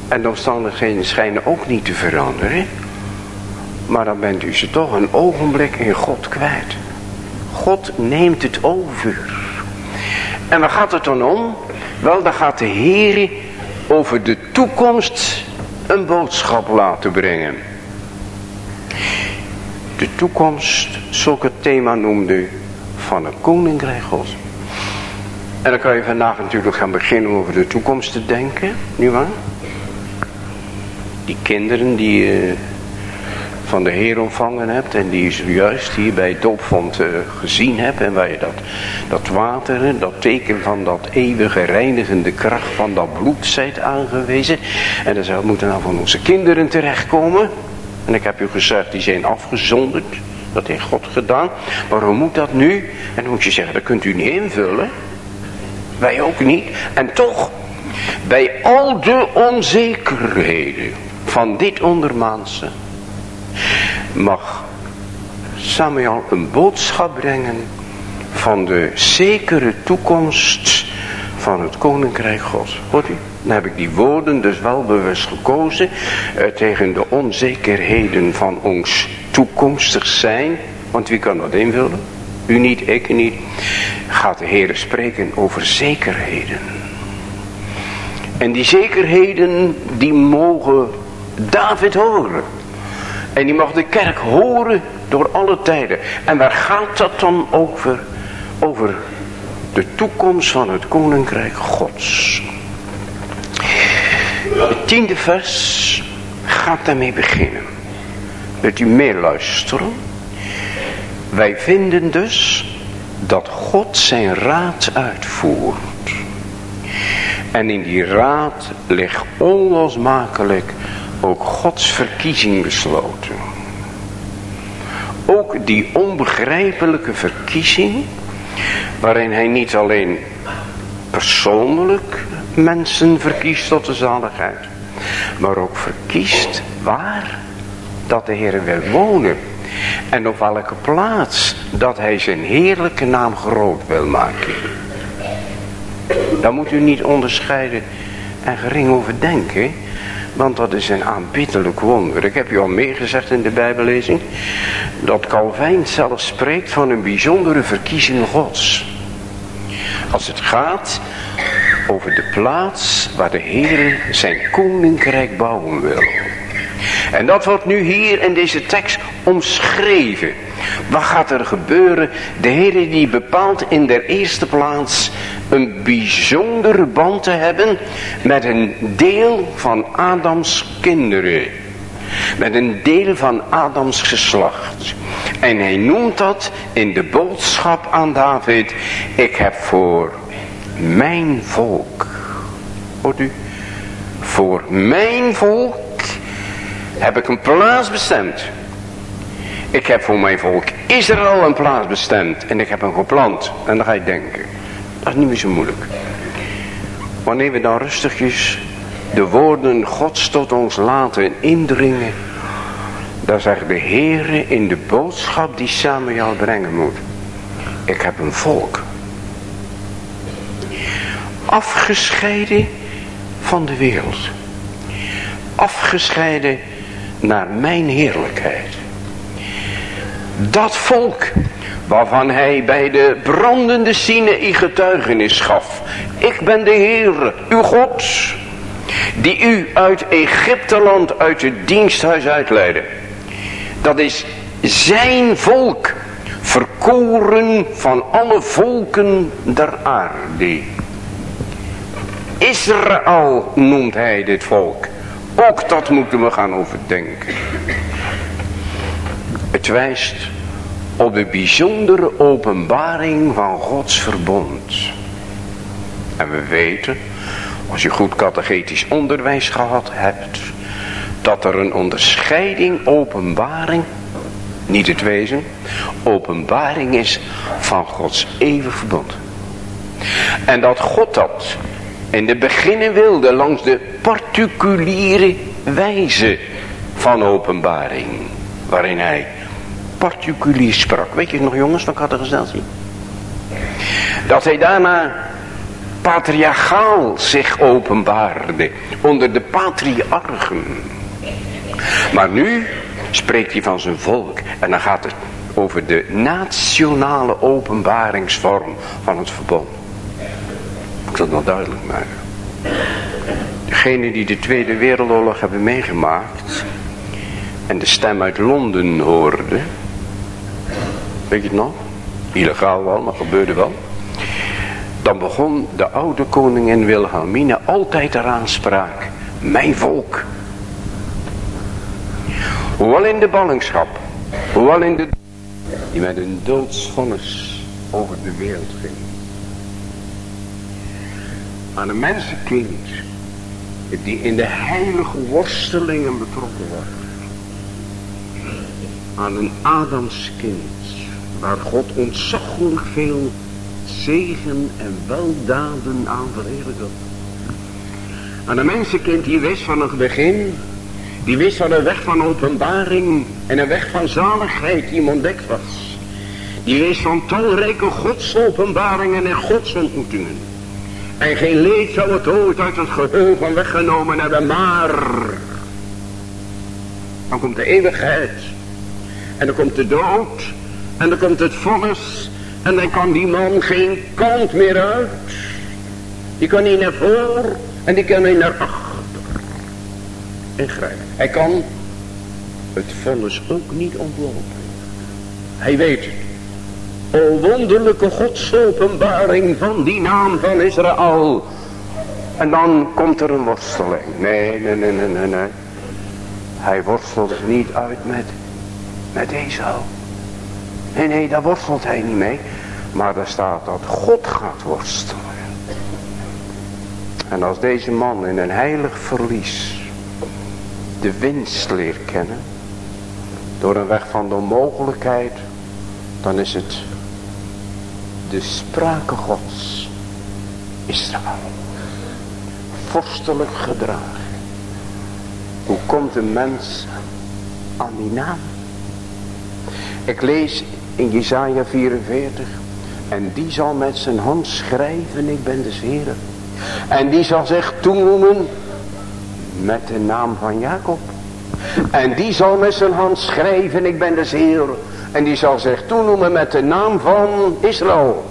En de omstandigheden schijnen ook niet te veranderen. Maar dan bent u ze toch een ogenblik in God kwijt. God neemt het over. En waar gaat het dan om? Wel, dan gaat de Heer over de toekomst een boodschap laten brengen. De toekomst, zulk het thema noemde, van een koninkrijk God. En dan kan je vandaag natuurlijk gaan beginnen over de toekomst te denken, nietwaar? Die kinderen die uh, van de Heer ontvangen hebt en die je zojuist hier bij het doopvond uh, gezien hebt en waar je dat, dat water, dat teken van dat eeuwige reinigende kracht van dat bloed zijt aangewezen. En dat moeten nou van onze kinderen terechtkomen. En ik heb u gezegd, die zijn afgezonderd. Dat heeft God gedaan. Maar hoe moet dat nu? En dan moet je zeggen, dat kunt u niet invullen. Wij ook niet. En toch, bij al de onzekerheden van dit ondermaanse, mag Samuel een boodschap brengen van de zekere toekomst van het koninkrijk God. Hoort? Dan heb ik die woorden dus wel bewust gekozen eh, tegen de onzekerheden van ons toekomstig zijn. Want wie kan dat invullen? U niet, ik niet. Gaat de Heer spreken over zekerheden. En die zekerheden die mogen David horen. En die mag de kerk horen door alle tijden. En waar gaat dat dan over? Over de toekomst van het koninkrijk gods. Het tiende vers gaat daarmee beginnen. Wilt u meeluisteren? Wij vinden dus dat God zijn raad uitvoert. En in die raad ligt onlosmakelijk ook Gods verkiezing besloten. Ook die onbegrijpelijke verkiezing, waarin hij niet alleen persoonlijk mensen verkiest tot de zaligheid, maar ook verkiest waar dat de Heer wil wonen. En op welke plaats dat hij zijn heerlijke naam groot wil maken. Daar moet u niet onderscheiden en gering over denken. Want dat is een aanbiddelijk wonder. Ik heb u al meegezegd in de bijbellezing. Dat Calvijn zelf spreekt van een bijzondere verkiezing gods. Als het gaat over de plaats waar de Heer zijn koninkrijk bouwen wil. En dat wordt nu hier in deze tekst omschreven. Wat gaat er gebeuren? De Heer die bepaalt in de eerste plaats een bijzondere band te hebben met een deel van Adams kinderen. Met een deel van Adams geslacht. En hij noemt dat in de boodschap aan David. Ik heb voor mijn volk. Hoort u? Voor mijn volk heb ik een plaats bestemd. Ik heb voor mijn volk Israël een plaats bestemd. En ik heb hem geplant. En dan ga je denken. Dat is niet meer zo moeilijk. Wanneer we dan rustigjes de woorden Gods tot ons laten indringen. Dan zegt de Heer in de boodschap die Samuel brengen moet. Ik heb een volk. Afgescheiden van de wereld. Afgescheiden naar mijn heerlijkheid. Dat volk waarvan hij bij de brandende Sinaï getuigenis gaf. Ik ben de Heer, uw God, die u uit Egypteland, uit het diensthuis uitleidde. Dat is zijn volk, verkoren van alle volken der aarde. Israël noemt hij dit volk. Ook dat moeten we gaan overdenken. Het wijst op de bijzondere openbaring van Gods verbond. En we weten, als je goed catechetisch onderwijs gehad hebt, dat er een onderscheiding, openbaring niet het wezen. Openbaring is van Gods eeuwig verbond. En dat God dat in de beginnen wilde langs de particuliere wijze van openbaring. Waarin hij particulier sprak. Weet je nog jongens van catechisatie? Dat hij daarna patriarchaal zich openbaarde. Onder de patriarchen. Maar nu spreekt hij van zijn volk. En dan gaat het over de nationale openbaringsvorm van het verbond. Ik het nog duidelijk maken. Degenen die de Tweede Wereldoorlog hebben meegemaakt. En de stem uit Londen hoorden. Weet je het nog? Illegaal wel, maar gebeurde wel. Dan begon de oude koningin Wilhelmina altijd eraan spraak. Mijn volk. Hoewel in de ballingschap. Hoewel in de... Die met een doodsvonnis over de wereld ging. Aan een mensenkind. Die in de heilige worstelingen betrokken was. Aan een Adamskind. Waar God ontzaglijk veel zegen en weldaden aan verheerlijkt Aan een mensenkind die wist van het begin die wist van een weg van openbaring en een weg van zaligheid die hem ontdekt was. Die wist van talrijke godsopenbaringen en godsontmoetingen. En geen leed zou het ooit uit het geheugen weggenomen hebben, maar... Dan komt de eeuwigheid. En dan komt de dood. En dan komt het vonnis. En dan kan die man geen kant meer uit. Die kan niet naar voor en die kan niet naar achter ingrijpen. Hij kan het vonnis ook niet ontlopen. Hij weet het. O wonderlijke godsopenbaring van die naam van Israël. En dan komt er een worsteling. Nee, nee, nee, nee, nee, nee. Hij worstelt niet uit met, met. Nee, nee, daar worstelt hij niet mee. Maar daar staat dat God gaat worstelen. En als deze man in een heilig verlies de winst leert kennen. Door een weg van de onmogelijkheid. Dan is het de sprake gods. Israël. Vorstelijk gedragen. Hoe komt een mens aan die naam? Ik lees in Jesaja 44. En die zal met zijn hand schrijven, ik ben de Heer. En die zal zich toenoemen, met de naam van Jacob. En die zal met zijn hand schrijven, ik ben de Heer. En die zal zich toenoemen met de naam van Israël.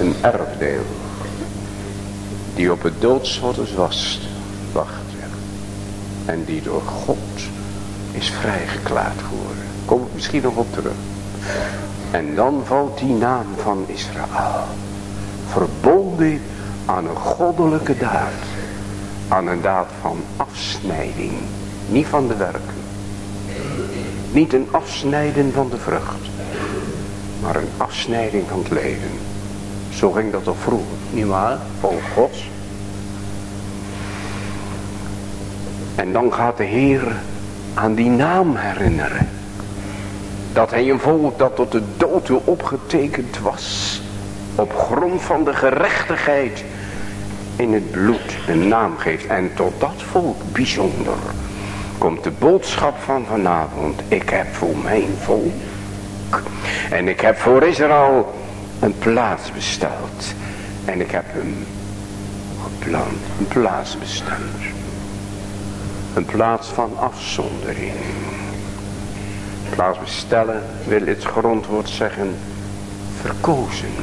Een erfdeel. Die op het doodsvonnis was, wacht. En die door God is vrijgeklaard geworden. Kom ik misschien nog op terug. En dan valt die naam van Israël. Verbonden aan een goddelijke daad. Aan een daad van afsnijding. Niet van de werken. Niet een afsnijden van de vrucht. Maar een afsnijding van het leven. Zo ging dat al vroeger. Niet waar? Volk gods. En dan gaat de Heer aan die naam herinneren. Dat hij een volk dat tot de dood opgetekend was. Op grond van de gerechtigheid in het bloed een naam geeft. En tot dat volk bijzonder komt de boodschap van vanavond. Ik heb voor mijn volk en ik heb voor Israël een plaats besteld. En ik heb hem gepland, een plaats bestemd. Een plaats van afzondering. Plaats bestellen wil het grondwoord zeggen verkozen.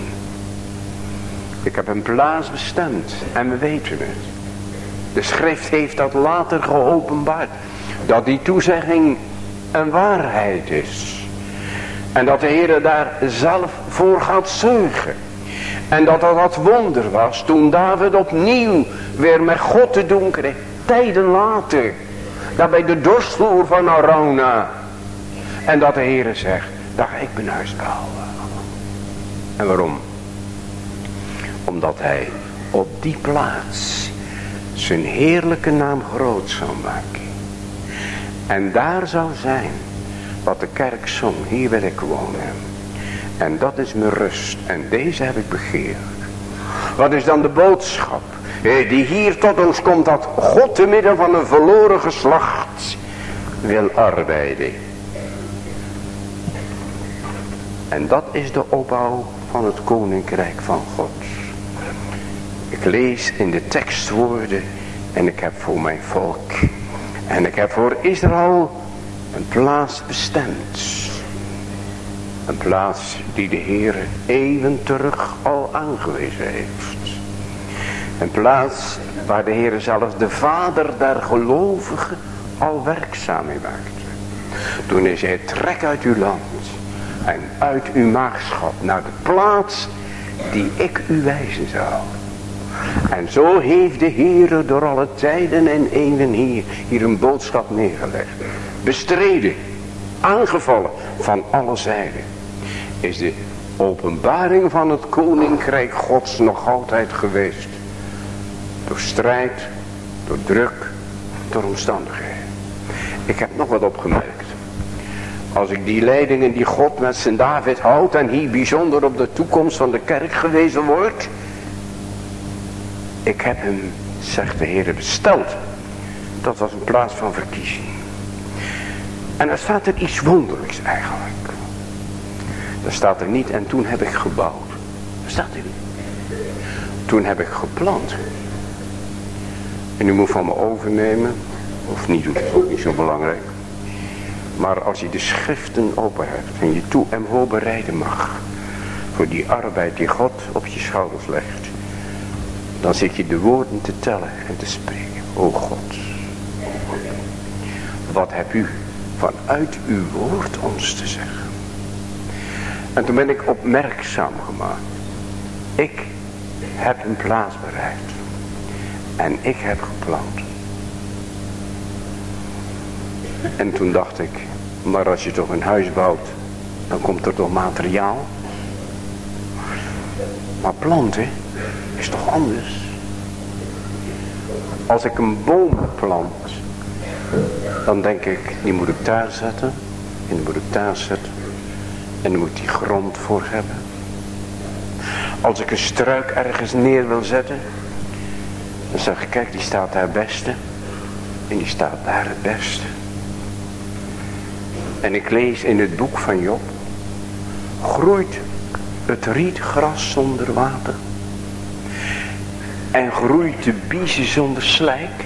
Ik heb een plaats bestemd en we weten het. De schrift heeft dat later geopenbaard. Dat die toezegging een waarheid is. En dat de Heer daar zelf voor gaat zeugen. En dat dat dat wonder was toen David opnieuw weer met God te doen kreeg. Tijden later. Daar bij de dorstvloer van Arona. En dat de Heer zegt. Daar ik ben huis behouden. En waarom? Omdat hij op die plaats zijn heerlijke naam groot zal maken. En daar zou zijn wat de kerk zong. Hier wil ik wonen. En dat is mijn rust. En deze heb ik begeerd. Wat is dan de boodschap? Die hier tot ons komt dat God te midden van een verloren geslacht wil arbeiden. En dat is de opbouw van het koninkrijk van God. Ik lees in de tekstwoorden en ik heb voor mijn volk en ik heb voor Israël een plaats bestemd. Een plaats die de Heer even terug al aangewezen heeft. Een plaats waar de Heer zelfs de vader der gelovigen al werkzaam in maakte. Toen is hij trek uit uw land en uit uw maagschap naar de plaats die ik u wijzen zou. En zo heeft de Heer door alle tijden en eeuwen hier, hier een boodschap neergelegd. Bestreden, aangevallen van alle zijden. Is de openbaring van het koninkrijk gods nog altijd geweest. Door strijd, door druk, door omstandigheden. Ik heb nog wat opgemerkt. Als ik die leidingen die God met zijn David houdt en hier bijzonder op de toekomst van de kerk gewezen wordt. Ik heb hem, zegt de Heer, besteld. Dat was een plaats van verkiezing. En dan staat er iets wonderlijks eigenlijk. Dan staat er niet en toen heb ik gebouwd. Dat staat er niet. Toen heb ik geplant. En u moet van me overnemen. Of niet dat is ook niet zo belangrijk. Maar als je de schriften open hebt en je toe en voorbereiden mag. Voor die arbeid die God op je schouders legt. Dan zit je de woorden te tellen en te spreken. O God. Wat heb u vanuit uw woord ons te zeggen. En toen ben ik opmerkzaam gemaakt. Ik heb een plaats bereid. En ik heb geplant. En toen dacht ik, maar als je toch een huis bouwt, dan komt er toch materiaal. Maar planten is toch anders. Als ik een boom plant, dan denk ik, die moet ik daar zetten. En die moet ik daar zetten. En dan moet die grond voor hebben. Als ik een struik ergens neer wil zetten, dan zeg ik, kijk, die staat daar het beste. En die staat daar het beste. En ik lees in het boek van Job. Groeit het rietgras zonder water. En groeit de biezen zonder slijk.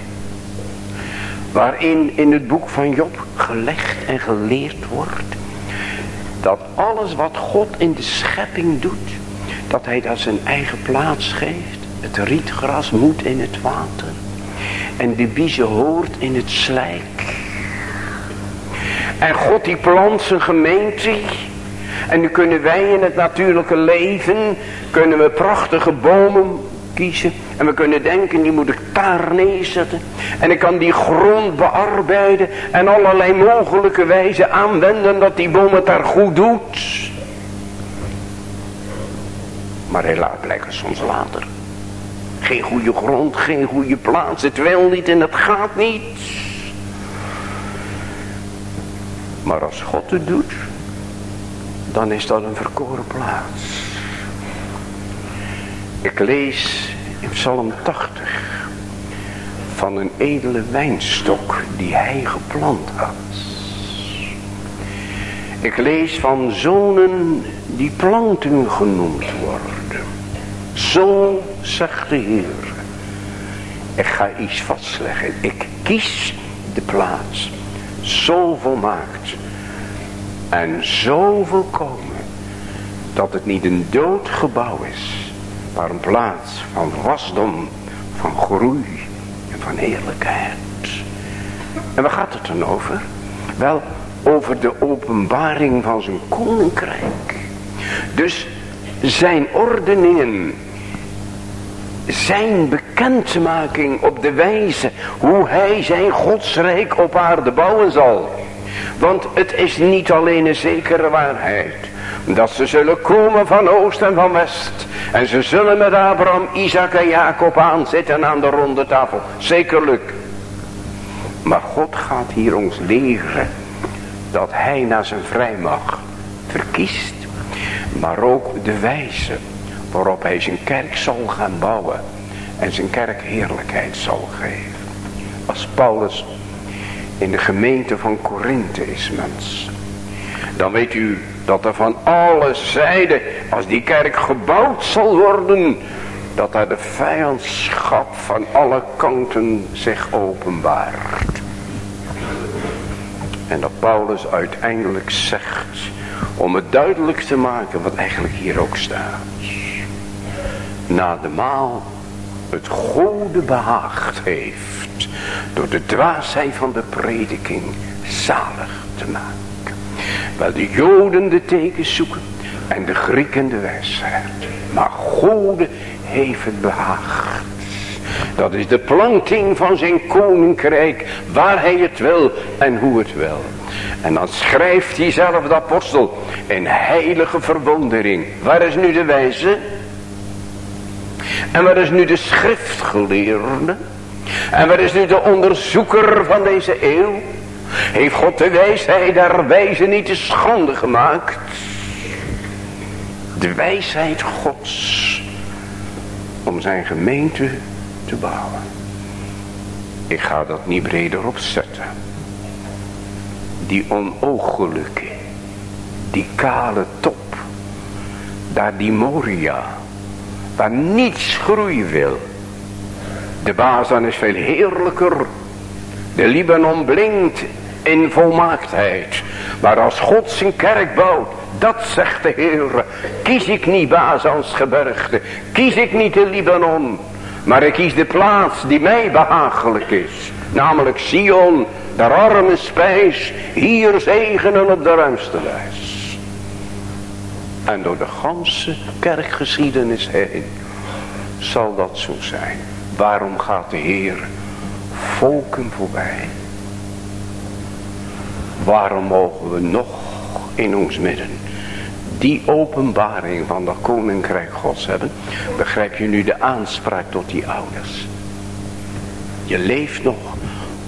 Waarin in het boek van Job gelegd en geleerd wordt. Dat alles wat God in de schepping doet. Dat hij dat zijn eigen plaats geeft. Het rietgras moet in het water. En de biezen hoort in het slijk. En God die plant zijn gemeente. En nu kunnen wij in het natuurlijke leven, kunnen we prachtige bomen kiezen. En we kunnen denken, die moet ik daar neerzetten. En ik kan die grond bearbeiden en allerlei mogelijke wijzen aanwenden dat die boom het daar goed doet. Maar helaas blijkt soms later. Geen goede grond, geen goede plaats. Het wil niet en het gaat niet. Maar als God het doet, dan is dat een verkoren plaats. Ik lees in Psalm 80 van een edele wijnstok die hij geplant had. Ik lees van zonen die planten genoemd worden. Zo zegt de Heer. Ik ga iets vastleggen. Ik kies de plaats zo volmaakt en zo volkomen dat het niet een dood gebouw is, maar een plaats van wasdom, van groei en van heerlijkheid. En waar gaat het dan over? Wel, over de openbaring van zijn koninkrijk. Dus zijn ordeningen zijn bekendmaking op de wijze hoe hij zijn godsrijk op aarde bouwen zal. Want het is niet alleen een zekere waarheid. Dat ze zullen komen van oost en van west. En ze zullen met Abraham, Isaac en Jacob aanzitten aan de ronde tafel. Zekerlijk. Maar God gaat hier ons leren dat hij naar zijn vrijmacht verkiest. Maar ook de wijze waarop hij zijn kerk zal gaan bouwen. En zijn kerk heerlijkheid zal geven. Als Paulus in de gemeente van Korinthe is mens. Dan weet u dat er van alle zijden, als die kerk gebouwd zal worden, dat daar de vijandschap van alle kanten zich openbaart. En dat Paulus uiteindelijk zegt, om het duidelijk te maken wat eigenlijk hier ook staat. Na de maal het goede behaagd heeft, door de dwaasheid van de prediking zalig te maken. Wel de joden de tekens zoeken en de Grieken de wijsheid. Maar Gode heeft het behaagd. Dat is de planting van zijn koninkrijk. Waar hij het wil en hoe het wil. En dan schrijft hij zelf apostel. In heilige verwondering. Waar is nu de wijze? En waar is nu de schriftgeleerde? En waar is nu de onderzoeker van deze eeuw? Heeft God de wijsheid der wijze niet te schande gemaakt? De wijsheid gods. Om zijn gemeente te bouwen. Ik ga dat niet breder opzetten. Die onoogelijke. Die kale top. Daar die Moria. Waar niets groeien wil. De Bazan is veel heerlijker. De Libanon blinkt in volmaaktheid. Maar als God zijn kerk bouwt. Dat zegt de Heer. Kies ik niet Bazans gebergte. Kies ik niet de Libanon. Maar ik kies de plaats die mij behagelijk is. Namelijk Sion, de arme spijs, hier zegenen op de ruimste. En door de ganse kerkgeschiedenis heen zal dat zo zijn. Waarom gaat de Heer volken voorbij? Waarom mogen we nog in ons midden die openbaring van dat koninkrijk gods hebben, begrijp je nu de aanspraak tot die ouders. Je leeft nog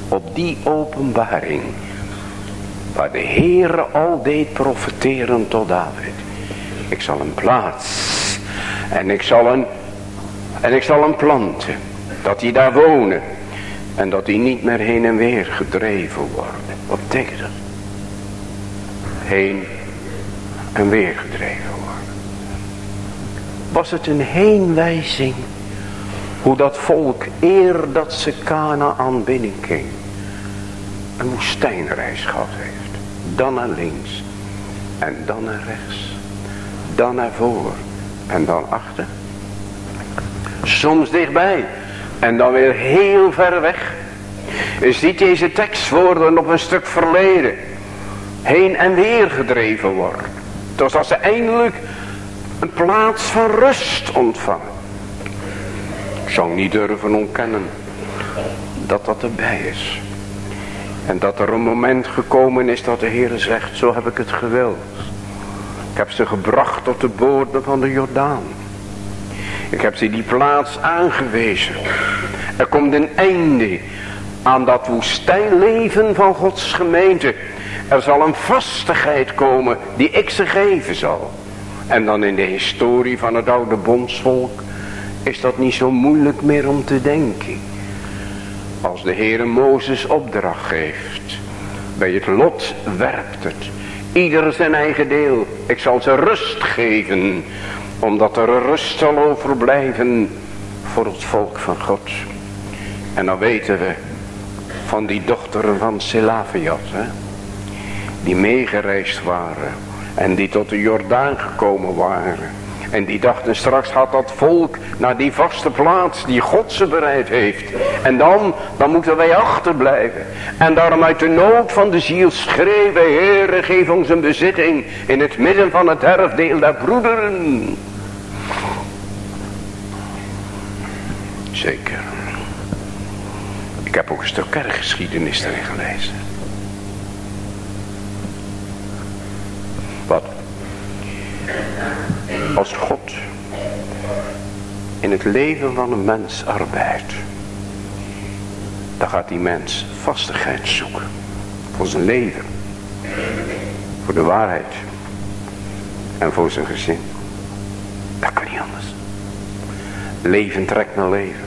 op die openbaring waar de Heere al deed profeteren tot David. Ik zal een plaats en ik zal een, en ik zal een planten, dat die daar wonen en dat die niet meer heen en weer gedreven worden. Wat betekent dat? Heen en weer gedreven worden. Was het een heenwijzing hoe dat volk eer dat ze Canaan binnenging een woestijnreis gehad heeft. Dan naar links en dan naar rechts. Dan naar voren en dan achter. Soms dichtbbij en dan weer heel ver weg. Je ziet deze tekstwoorden op een stuk verleden heen en weer gedreven worden. Als ze eindelijk een plaats van rust ontvangen. Ik zou niet durven ontkennen dat dat erbij is. En dat er een moment gekomen is dat de Heer zegt, zo heb ik het gewild. Ik heb ze gebracht tot de boorden van de Jordaan. Ik heb ze die plaats aangewezen. Er komt een einde aan dat woestijnleven van Gods gemeente. Er zal een vastigheid komen die ik ze geven zal. En dan in de historie van het oude bondsvolk is dat niet zo moeilijk meer om te denken. Als de Heere Mozes opdracht geeft. Bij het lot werpt het. Ieder zijn eigen deel. Ik zal ze rust geven. Omdat er rust zal overblijven voor het volk van God. En dan weten we van die dochteren van Selafiat. Hè? die meegereisd waren en die tot de Jordaan gekomen waren. En die dachten straks gaat dat volk naar die vaste plaats die God ze bereid heeft. En dan, dan moeten wij achterblijven. En daarom uit de nood van de ziel schreeuwen, Heere geef ons een bezitting in het midden van het erfdeel der broederen. Zeker. Ik heb ook een stuk kerkgeschiedenis erin gelezen. Wat? Als God in het leven van een mens arbeidt. dan gaat die mens vastigheid zoeken. Voor zijn leven. Voor de waarheid. En voor zijn gezin. Dat kan niet anders. Leven trekt naar leven.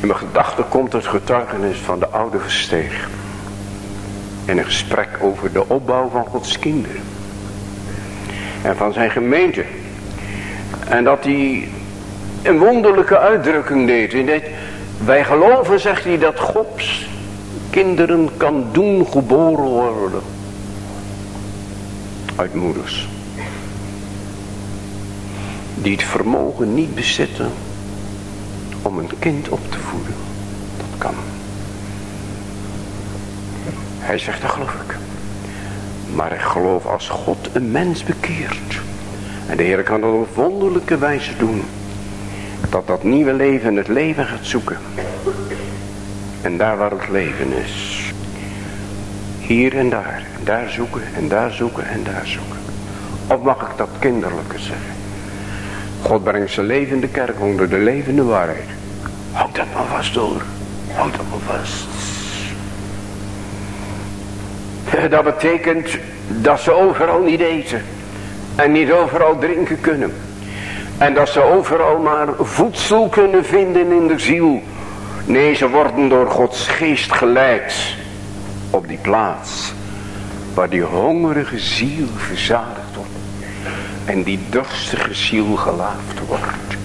In mijn gedachten komt het getuigenis van de oude versteeg. In een gesprek over de opbouw van Gods kinderen. En van zijn gemeente. En dat hij een wonderlijke uitdrukking deed. In dit, wij geloven, zegt hij, dat Gods kinderen kan doen geboren worden. Uit moeders. Die het vermogen niet bezitten om een kind op te voeden. Dat kan. Hij zegt, dat geloof ik. Maar ik geloof als God een mens bekeert. En de Heer kan dat op wonderlijke wijze doen. Dat dat nieuwe leven het leven gaat zoeken. En daar waar het leven is. Hier en daar. En daar zoeken en daar zoeken en daar zoeken. Of mag ik dat kinderlijke zeggen? God brengt zijn levende kerk onder de levende waarheid. Houd dat maar vast hoor. Houd dat maar vast. Dat betekent dat ze overal niet eten. En niet overal drinken kunnen. En dat ze overal maar voedsel kunnen vinden in de ziel. Nee, ze worden door Gods geest geleid. Op die plaats. Waar die hongerige ziel verzadigd wordt. En die dorstige ziel gelaafd wordt.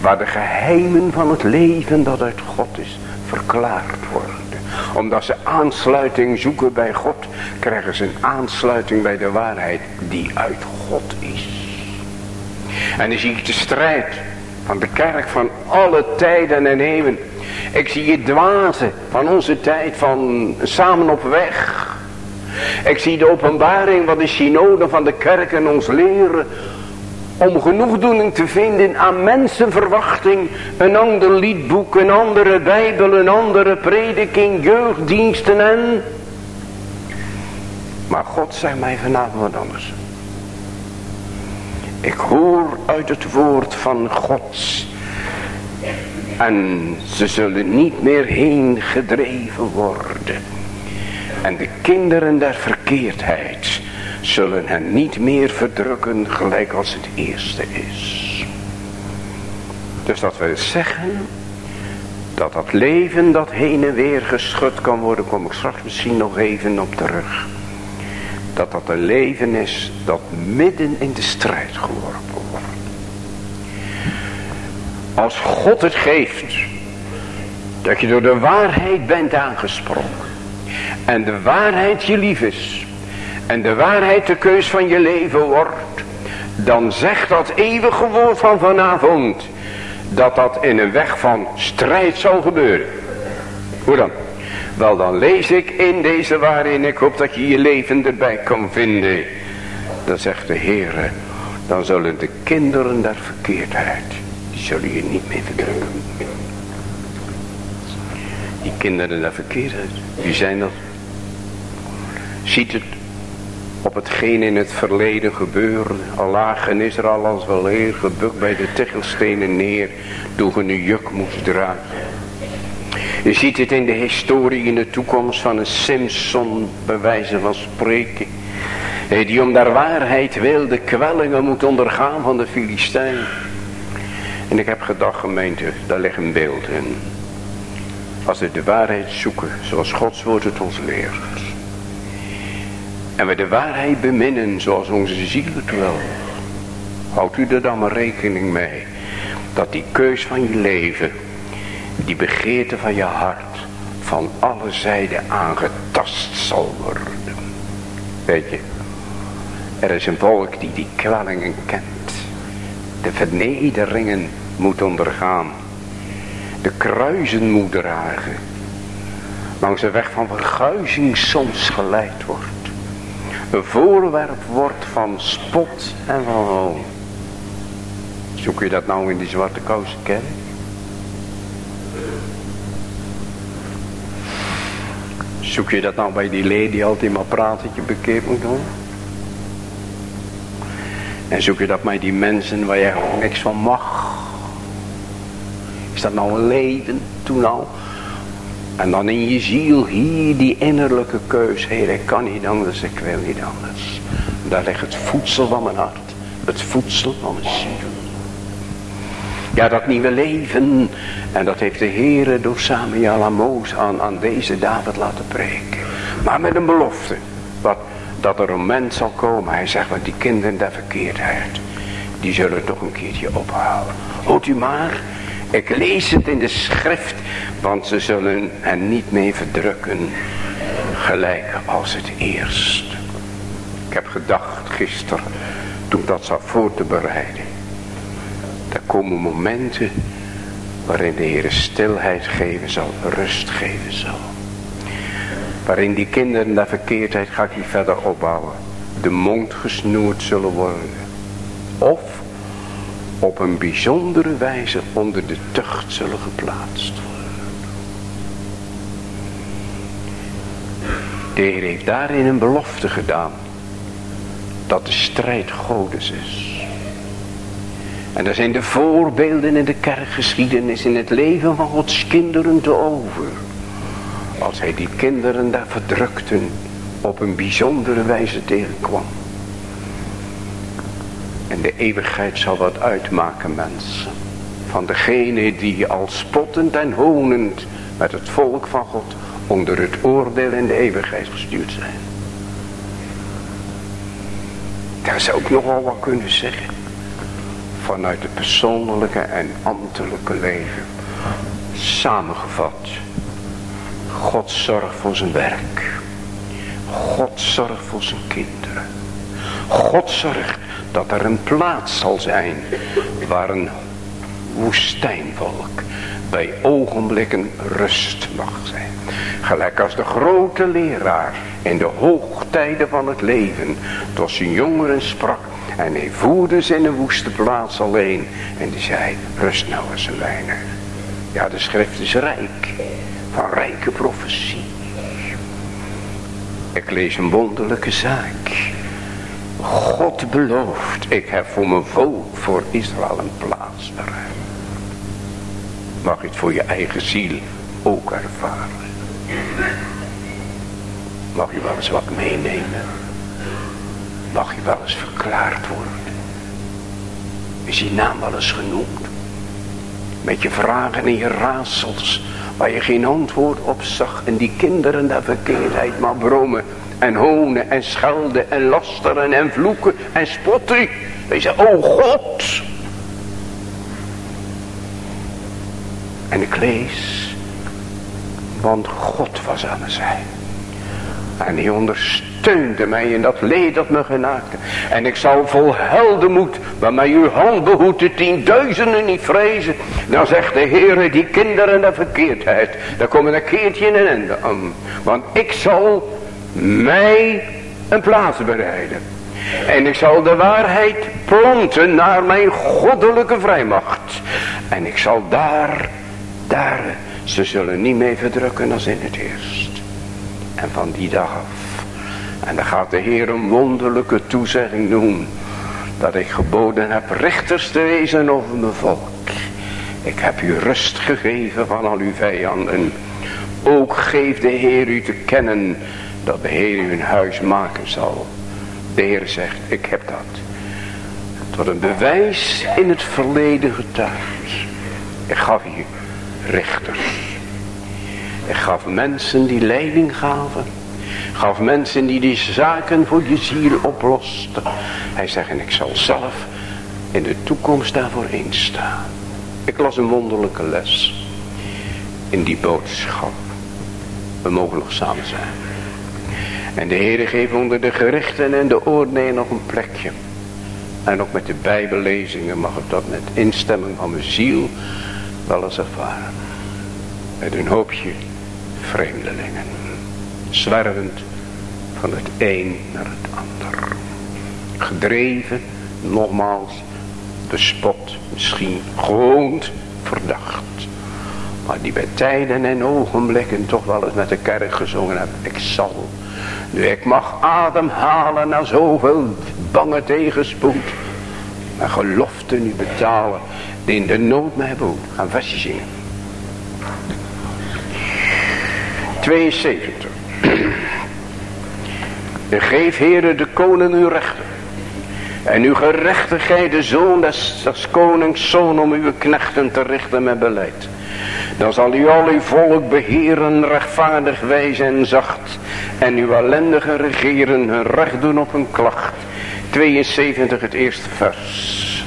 Waar de geheimen van het leven dat uit God is verklaard worden. Omdat ze aansluiting zoeken bij God. Krijgen ze een aansluiting bij de waarheid die uit God is. En dan zie ik de strijd van de kerk van alle tijden en eeuwen. Ik zie het dwazen van onze tijd van samen op weg. Ik zie de openbaring wat de synode van de kerken ons leren. Om genoegdoening te vinden aan mensenverwachting. Een ander liedboek, een andere bijbel, een andere prediking, jeugddiensten en... Maar God zegt mij vanavond wat anders. Ik hoor uit het woord van God. En ze zullen niet meer heen gedreven worden. En de kinderen der verkeerdheid zullen hen niet meer verdrukken gelijk als het eerste is. Dus dat wil zeggen dat dat leven dat heen en weer geschud kan worden, kom ik straks misschien nog even op terug. Dat dat een leven is dat midden in de strijd geworpen wordt. Als God het geeft, dat je door de waarheid bent aangesproken. En de waarheid je lief is. En de waarheid de keus van je leven wordt. Dan zegt dat eeuwige woord van vanavond. Dat dat in een weg van strijd zal gebeuren. Hoe dan? Wel dan lees ik in deze waarin ik hoop dat je je leven erbij kan vinden. Dan zegt de Heer. Dan zullen de kinderen der verkeerdheid. Die zullen je niet meer verdrukken. Die kinderen der verkeerdheid. Wie zijn dat? Ziet het op hetgeen in het verleden gebeurde. Al lagen Israël als wel heer gebukt bij de tegelstenen neer. Toen hun een juk moest dragen. Je ziet het in de historie in de toekomst van een Simpson bij wijze van spreken. Die om der waarheid wilde kwellingen moet ondergaan van de Filistijn. En ik heb gedacht gemeente, daar ligt een beeld in. Als we de waarheid zoeken zoals Gods woord het ons leert. En we de waarheid beminnen zoals onze ziel het wil. Houdt u er dan maar rekening mee. Dat die keus van je leven. Die begeerte van je hart. Van alle zijden aangetast zal worden. Weet je. Er is een volk die die kwellingen kent. De vernederingen moet ondergaan. De kruisen moet dragen. Langs de weg van verguizing soms geleid wordt een voorwerp wordt van spot en van hoon. Zoek je dat nou in die zwarte kousenkerk? Zoek je dat nou bij die lady die altijd maar praatje bekeerd moet doen? En zoek je dat bij die mensen waar je niks van mag? Is dat nou een leven toen al? En dan in je ziel hier die innerlijke keus. Heer, ik kan niet anders, ik wil niet anders. Daar ligt het voedsel van mijn hart. Het voedsel van mijn ziel. Ja, dat nieuwe leven. En dat heeft de Heer door Samuel Amos aan, aan deze David laten preken. Maar met een belofte. Dat er een moment zal komen. Hij zegt, wat die kinderen der verkeerdheid. Die zullen toch een keertje ophouden. Hoort u maar. Ik lees het in de schrift. Want ze zullen hen niet meer verdrukken. Gelijk als het eerst. Ik heb gedacht gisteren. Toen dat zat voor te bereiden. Er komen momenten. Waarin de Heer stilheid geven zal. Rust geven zal. Waarin die kinderen de verkeerdheid ga ik niet verder opbouwen. De mond gesnoerd zullen worden. Of op een bijzondere wijze onder de tucht zullen geplaatst worden. De Heer heeft daarin een belofte gedaan. Dat de strijd Godes is. En er zijn de voorbeelden in de kerkgeschiedenis in het leven van Gods kinderen te over. Als hij die kinderen daar verdrukten op een bijzondere wijze tegenkwam. En de eeuwigheid zal wat uitmaken mensen. Van degene die al spottend en honend met het volk van God onder het oordeel in de eeuwigheid gestuurd zijn. Daar zou ik nogal wat kunnen zeggen. Vanuit het persoonlijke en ambtelijke leven. Samengevat. God zorgt voor zijn werk. God zorgt voor zijn kinderen. God zorgt dat er een plaats zal zijn waar een woestijnvolk bij ogenblikken rust mag zijn. Gelijk als de grote leraar in de hoogtijden van het leven tot zijn jongeren sprak. En hij voerde ze in een woeste plaats alleen. En die zei, rust nou eens een weinig. Ja, de schrift is rijk. Van rijke profetie. Ik lees een wonderlijke zaak. God belooft, ik heb voor mijn volk, voor Israël een plaats bereid. Mag je het voor je eigen ziel ook ervaren. Mag je wel eens wat meenemen. Mag je wel eens verklaard worden. Is je naam wel eens genoemd. Met je vragen en je raadsels. Waar je geen antwoord op zag. En die kinderen der verkeerdheid maar brommen en honen en schelden en lasteren en vloeken en spotten. Wij zeggen, oh God. En ik lees, want God was aan mijn zij. En hij ondersteunde mij in dat leed dat me genaakte. En ik zal vol heldenmoed, waarmee uw hand behoedt de tienduizenden niet vrezen. Dan zegt de Heer, die kinderen de verkeerdheid. Daar komen een keertje in een einde aan. Want ik zal mij een plaats bereiden. En ik zal de waarheid planten naar mijn goddelijke vrijmacht. En ik zal daar, daar, ze zullen niet meer verdrukken als in het eerst. En van die dag af. En dan gaat de Heer een wonderlijke toezegging doen. Dat ik geboden heb rechters te wezen over mijn volk. Ik heb u rust gegeven van al uw vijanden. Ook geeft de Heer u te kennen dat de Heer u een huis maken zal. De Heer zegt, ik heb dat. Tot een bewijs in het verleden getuigd. Ik gaf u rechters. Ik gaf mensen die leiding gaven. Gaf mensen die die zaken voor je ziel oplosten. Hij zegt, en ik zal zelf in de toekomst daarvoor instaan. Ik las een wonderlijke les. In die boodschap. We mogen nog samen zijn. En de Heer geeft onder de gerichten en de oordelen nog een plekje. En ook met de bijbellezingen mag ik dat met instemming van mijn ziel wel eens ervaren. Met een hoopje vreemdelingen. Zwervend van het een naar het ander. Gedreven, nogmaals, bespot, misschien gewoond, verdacht. Maar die bij tijden en ogenblikken toch wel eens met de kerk gezongen hebben. Ik zal nu ik mag ademhalen na zoveel bange tegenspoed. Mijn gelofte nu betalen. Die in de nood mij woont. Gaan versje zingen. 72. Geef Heere de koning uw rechten. En uw gerechtigheid de zoon des, des konings zoon om uw knechten te richten met beleid. Dan zal u al uw volk beheren, rechtvaardig wijs en zacht. En uw ellendige regeren hun recht doen op hun klacht. 72 het eerste vers.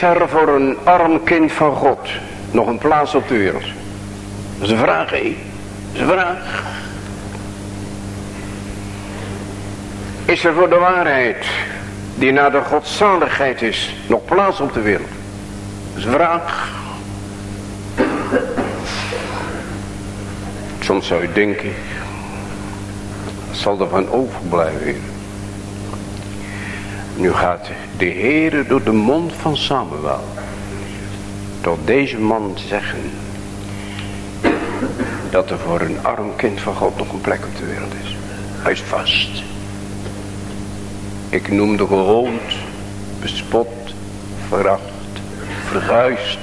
Is er voor een arm kind van God nog een plaats op de wereld? Dat is een vraag, hé. Is vraag. Is er voor de waarheid, die naar de godzaligheid is, nog plaats op de wereld? Dat is een vraag. Soms zou je denken, zal er van overblijven. Nu gaat de Heere door de mond van Samuel tot deze man zeggen dat er voor een arm kind van God nog een plek op de wereld is. Hij is vast. Ik noem de gewoond, bespot, veracht, verguist,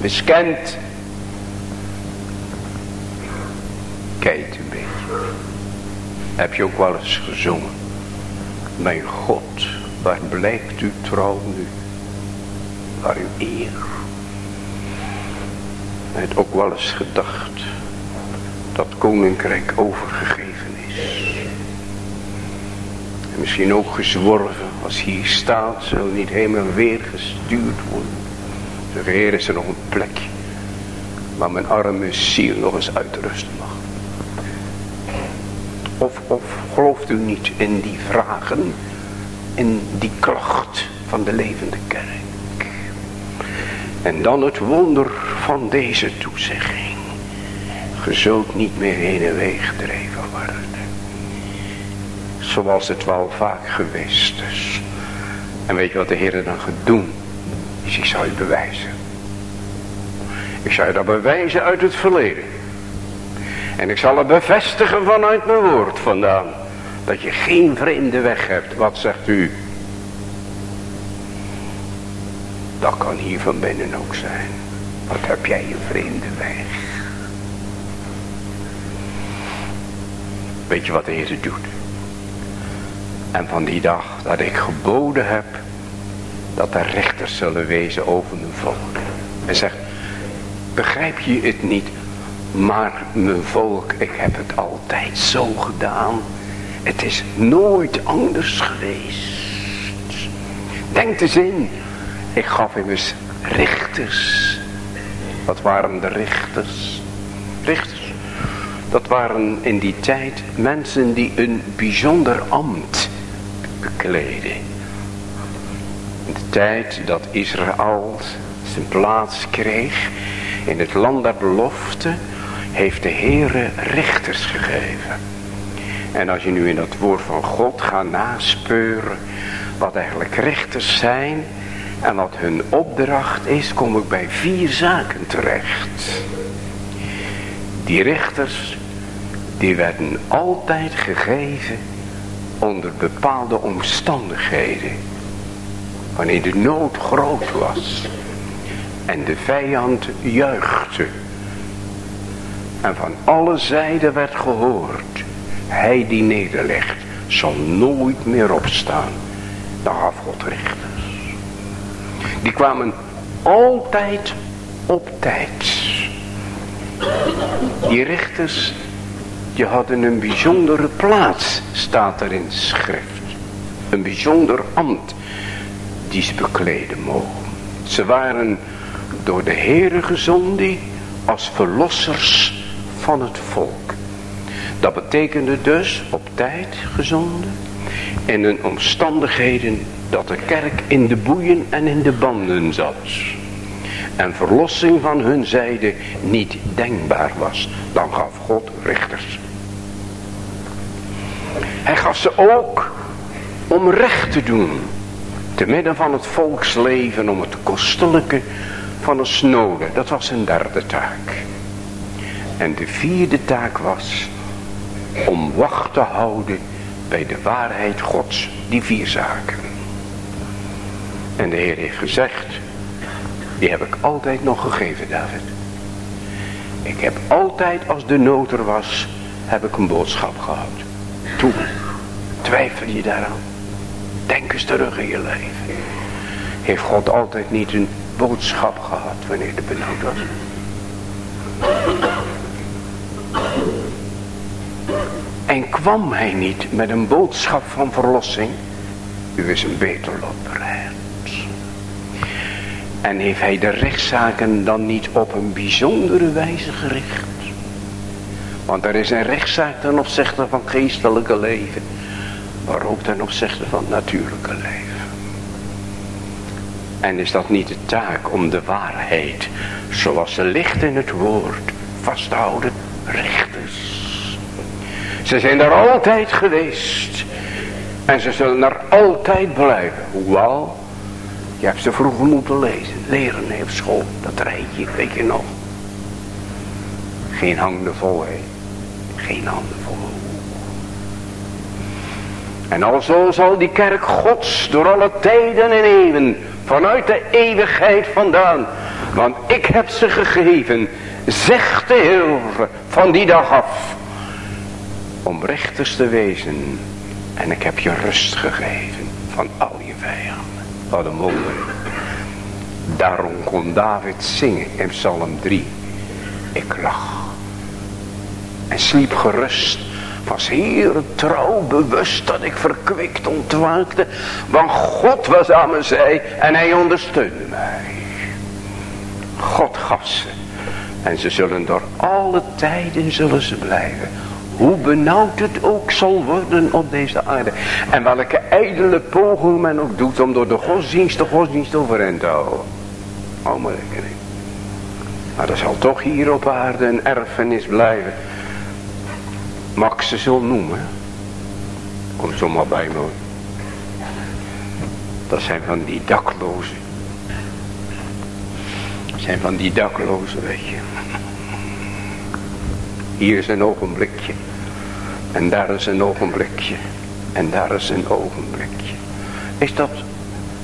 miskend. Kijk een beetje. Heb je ook wel eens gezongen. Mijn God Waar blijkt uw trouw nu? Waar uw eer? Hij het ook wel eens gedacht dat koninkrijk overgegeven is. En misschien ook gezworven als hier staat, zal niet helemaal weer gestuurd worden. De Heer is er nog een plekje waar mijn arme ziel nog eens uitrusten mag. Of, of gelooft u niet in die vragen in die klacht van de levende kerk. En dan het wonder van deze toezegging. Je zult niet meer heen en weer gedreven worden. Zoals het wel vaak geweest is. En weet je wat de Heer dan gaat doen? Is ik zal je bewijzen. Ik zal je dat bewijzen uit het verleden. En ik zal het bevestigen vanuit mijn woord vandaan. Dat je geen vreemde weg hebt. Wat zegt u? Dat kan hier van binnen ook zijn. Wat heb jij een vreemde weg? Weet je wat de Heer doet? En van die dag dat ik geboden heb. dat er rechters zullen wezen over mijn volk. En zegt, begrijp je het niet? Maar mijn volk, ik heb het altijd zo gedaan. Het is nooit anders geweest. Denk eens in. Ik gaf immers richters. Wat waren de richters? Richters. Dat waren in die tijd mensen die een bijzonder ambt bekleden. In de tijd dat Israël zijn plaats kreeg in het land der belofte heeft de Heere richters gegeven. En als je nu in dat woord van God gaat naspeuren wat eigenlijk richters zijn en wat hun opdracht is, kom ik bij vier zaken terecht. Die richters, die werden altijd gegeven onder bepaalde omstandigheden. Wanneer de nood groot was en de vijand juichte. En van alle zijden werd gehoord, hij die nederlegt zal nooit meer opstaan. Dan gaf God richters. Die kwamen altijd op tijd. Die richters, die hadden een bijzondere plaats, staat er in de schrift. Een bijzonder ambt die ze bekleden mogen. Ze waren door de Heere gezonden als verlossers van het volk. Dat betekende dus op tijd gezonden in een omstandigheden dat de kerk in de boeien en in de banden zat. En verlossing van hun zijde niet denkbaar was. Dan gaf God richters. Hij gaf ze ook om recht te doen. Te midden van het volksleven om het kostelijke van een snode. Dat was zijn derde taak. En de vierde taak was om wacht te houden bij de waarheid gods. Die vier zaken. En de Heer heeft gezegd, die heb ik altijd nog gegeven David. Ik heb altijd als de nood er was, heb ik een boodschap gehad. Toen, twijfel je daaraan. Denk eens terug in je leven. Heeft God altijd niet een boodschap gehad wanneer de benauwd was? En kwam hij niet met een boodschap van verlossing? U is een beter lot bereid. En heeft hij de rechtszaken dan niet op een bijzondere wijze gericht? Want er is een rechtszaak ten opzichte van geestelijke leven. Maar ook ten opzichte van natuurlijke leven. En is dat niet de taak om de waarheid, zoals ze ligt in het woord, vasthouden rechters. Ze zijn er altijd geweest. En ze zullen er altijd blijven. Hoewel, je hebt ze vroeger moeten lezen. Leren op school. Dat rijtje, weet je nog. Geen handen vol, hè. Geen handen vol. En alzo zal die kerk gods door alle tijden en eeuwen. Vanuit de eeuwigheid vandaan. Want ik heb ze gegeven. Zegt de Heer van die dag af. Om rechters te wezen. En ik heb je rust gegeven van al je vijanden. Wat een wonder. Daarom kon David zingen in Psalm 3. Ik lag. En sliep gerust. Was hier trouw bewust dat ik verkwikt ontwaakte. Want God was aan mijn zij en hij ondersteunde mij. God gaf ze. En ze zullen door alle tijden zullen ze blijven. Hoe benauwd het ook zal worden op deze aarde. En welke ijdele poging men ook doet om door de godsdienst de godsdienst overeind te houden. Hou maar rekening. Maar dat zal toch hier op aarde een erfenis blijven. Mag ze zo noemen? Kom zo maar bij me. Dat zijn van die daklozen. Dat zijn van die daklozen, weet je. Hier is een ogenblikje. En daar is een ogenblikje. En daar is een ogenblikje. Is dat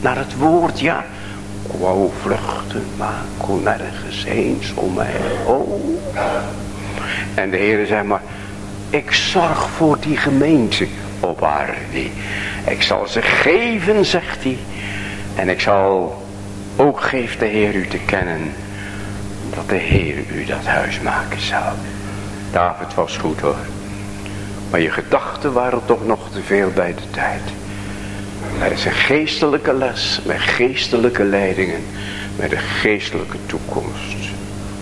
naar het woord? Ja. Wou vluchten, maar kon nergens heen om mij. Oh. En de Heer zei maar. Ik zorg voor die gemeente op aarde. Ik zal ze geven, zegt hij. En ik zal ook geeft de Heer u te kennen dat de Heer u dat huis maken zal. David was goed hoor. Maar je gedachten waren toch nog te veel bij de tijd. Er is een geestelijke les met geestelijke leidingen. Met een geestelijke toekomst.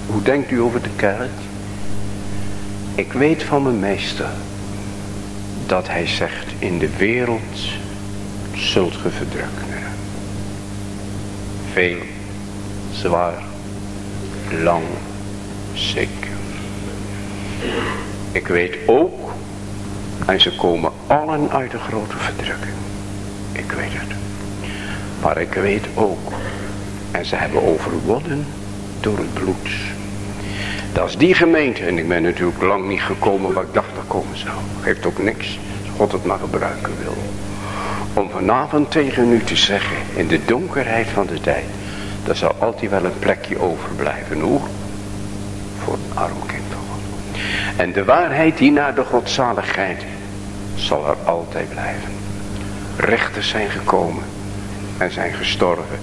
Hoe denkt u over de kerk? Ik weet van mijn meester dat hij zegt in de wereld zult ge verdrukken. Veel, zwaar, lang, ziek. Ik weet ook, en ze komen allen uit de grote verdrukking. Ik weet het. Maar ik weet ook, en ze hebben overwonnen door het bloed. Dat is die gemeente. En ik ben natuurlijk lang niet gekomen waar ik dacht dat komen zou. Geeft ook niks. Als God het maar gebruiken wil. Om vanavond tegen u te zeggen. In de donkerheid van de tijd. Er zal altijd wel een plekje overblijven. Hoe? Voor een arm kind van God. En de waarheid die naar de godzaligheid. Zal er altijd blijven. Rechters zijn gekomen. En zijn gestorven.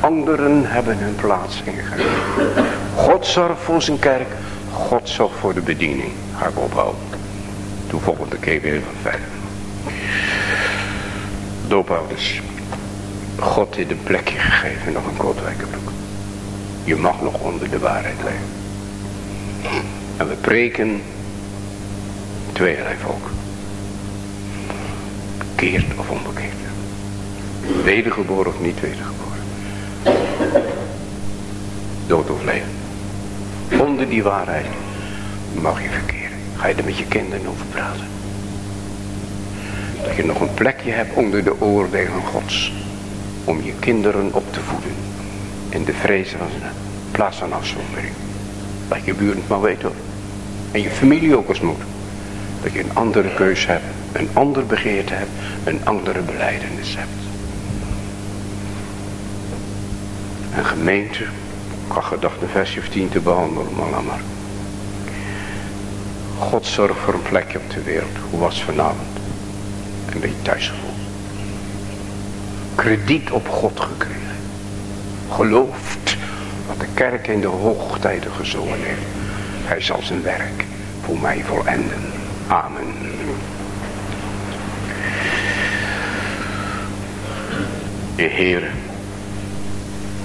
Anderen hebben hun plaats ingenomen. God zorgt voor zijn kerk. God zorgt voor de bediening. Ga ik ophouden. Doe volgende keer weer van verder. Doopouders. God heeft een plekje gegeven. Nog een kotwijkerbroek. Je mag nog onder de waarheid leven. En we preken tweeërlei volk. Bekeerd of onbekeerd. Wedergeboren of niet wedergeboren. Dood of leven. Onder die waarheid mag je verkeren. Ga je er met je kinderen over praten. Dat je nog een plekje hebt onder de oordelen gods. Om je kinderen op te voeden. In de vrezen van zijn plaats van afzondering. Dat je buren het maar weten hoor. En je familie ook als moet. Dat je een andere keus hebt. Een ander begeerte hebt. Een andere beleidenis hebt. Een gemeente. Ik had gedacht een versje of tien te behandelen. Maar laat maar. God zorgt voor een plekje op de wereld. Hoe was vanavond? Een beetje thuisgevoel. Krediet op God gekregen. Gelooft wat de kerk in de hoogtijden gezongen heeft. Hij zal zijn werk voor mij volenden. Amen. De Heer,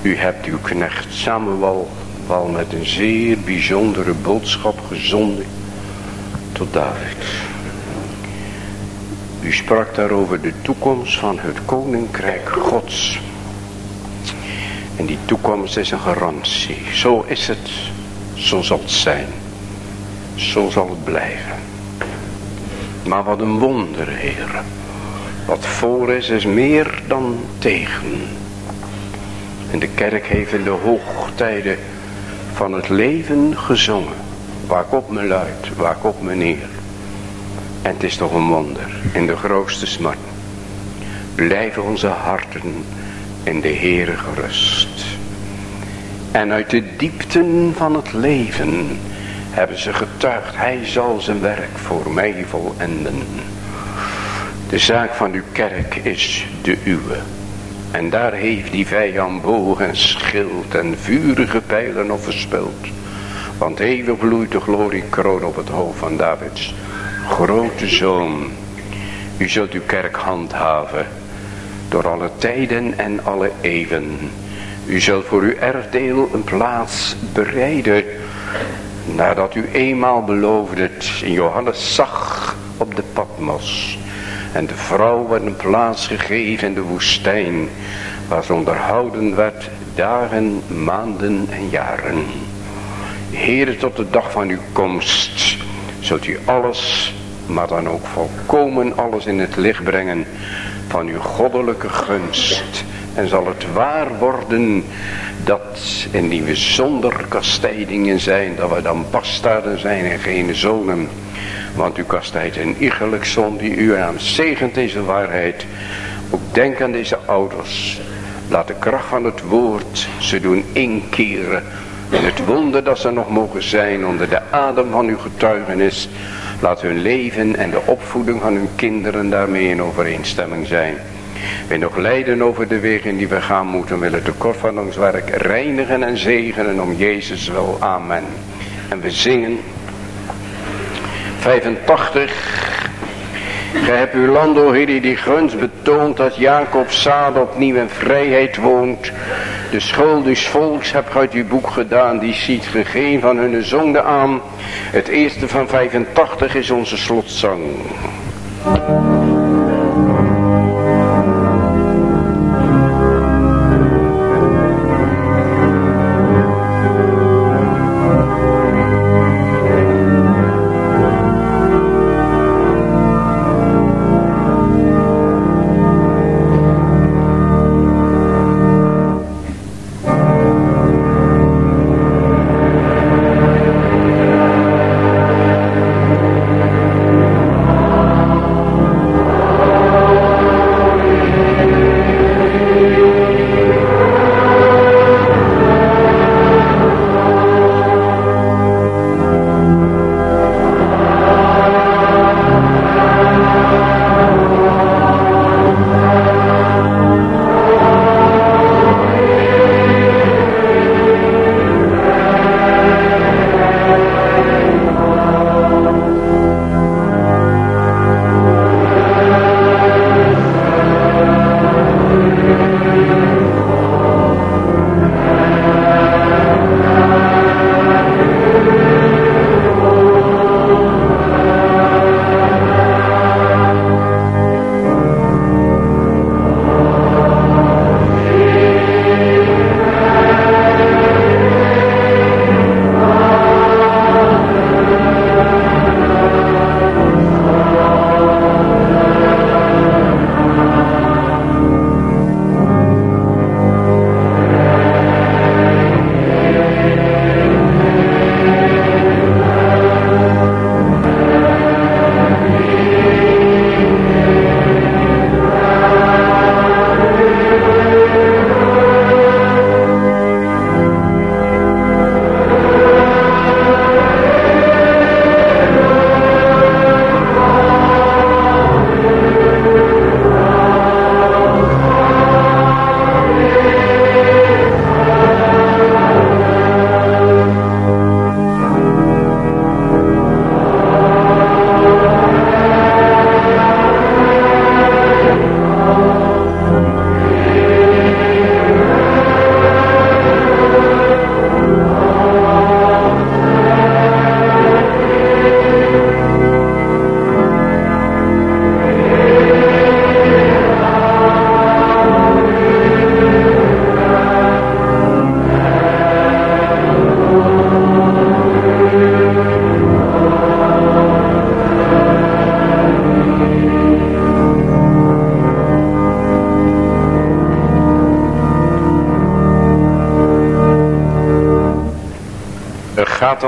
u hebt uw knecht Samuel wel met een zeer bijzondere boodschap gezonden tot David. U sprak daarover de toekomst van het koninkrijk gods. En die toekomst is een garantie. Zo is het. Zo zal het zijn. Zo zal het blijven. Maar wat een wonder, Heer. Wat voor is, is meer dan tegen. En de kerk heeft in de hoogtijden van het leven gezongen. Waar ik op me luid, waar ik op me neer. En het is toch een wonder. In de grootste smart. Blijven onze harten in de Heere gerust. En uit de diepten van het leven hebben ze getuigd. Hij zal zijn werk voor mij volenden. De zaak van uw kerk is de uwe. En daar heeft die vijand boog en schild en vurige pijlen op verspild. Want eeuwig bloeit de glorie kroon op het hoofd van Davids grote zoon. U zult uw kerk handhaven door alle tijden en alle eeuwen. U zult voor uw erfdeel een plaats bereiden. Nadat u eenmaal beloofde in Johannes zag op de Patmos. En de vrouw werd een plaats gegeven in de woestijn. Waar ze onderhouden werd dagen, maanden en jaren. Heere tot de dag van uw komst zult u alles, maar dan ook volkomen alles in het licht brengen van uw goddelijke gunst. En zal het waar worden dat indien we zonder kastijdingen zijn, dat we dan bastarden zijn en geen zonen. Want u kastijdt een iegelijk zon die u aan zegent deze waarheid. Ook denk aan deze ouders. Laat de kracht van het woord ze doen inkeren en het wonder dat ze nog mogen zijn onder de adem van uw getuigenis. Laat hun leven en de opvoeding van hun kinderen daarmee in overeenstemming zijn. We nog lijden over de wegen die we gaan moeten. Willen de kort van ons werk reinigen en zegenen om Jezus wel. Amen. En we zingen 85. Gij hebt uw land, o Heer, die gunst betoont dat Jacob's zaad opnieuw in vrijheid woont. De schuld des volks heb uit uw boek gedaan, die ziet geen van hun zonde aan. Het eerste van 85 is onze slotzang.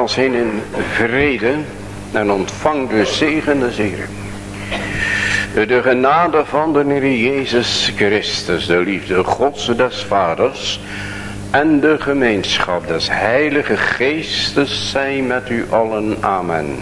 Als heen in vrede en ontvang de zegen De genade van de Heer Jezus Christus, de liefde Gods des Vaders en de gemeenschap des Heilige Geestes zijn met u allen. Amen.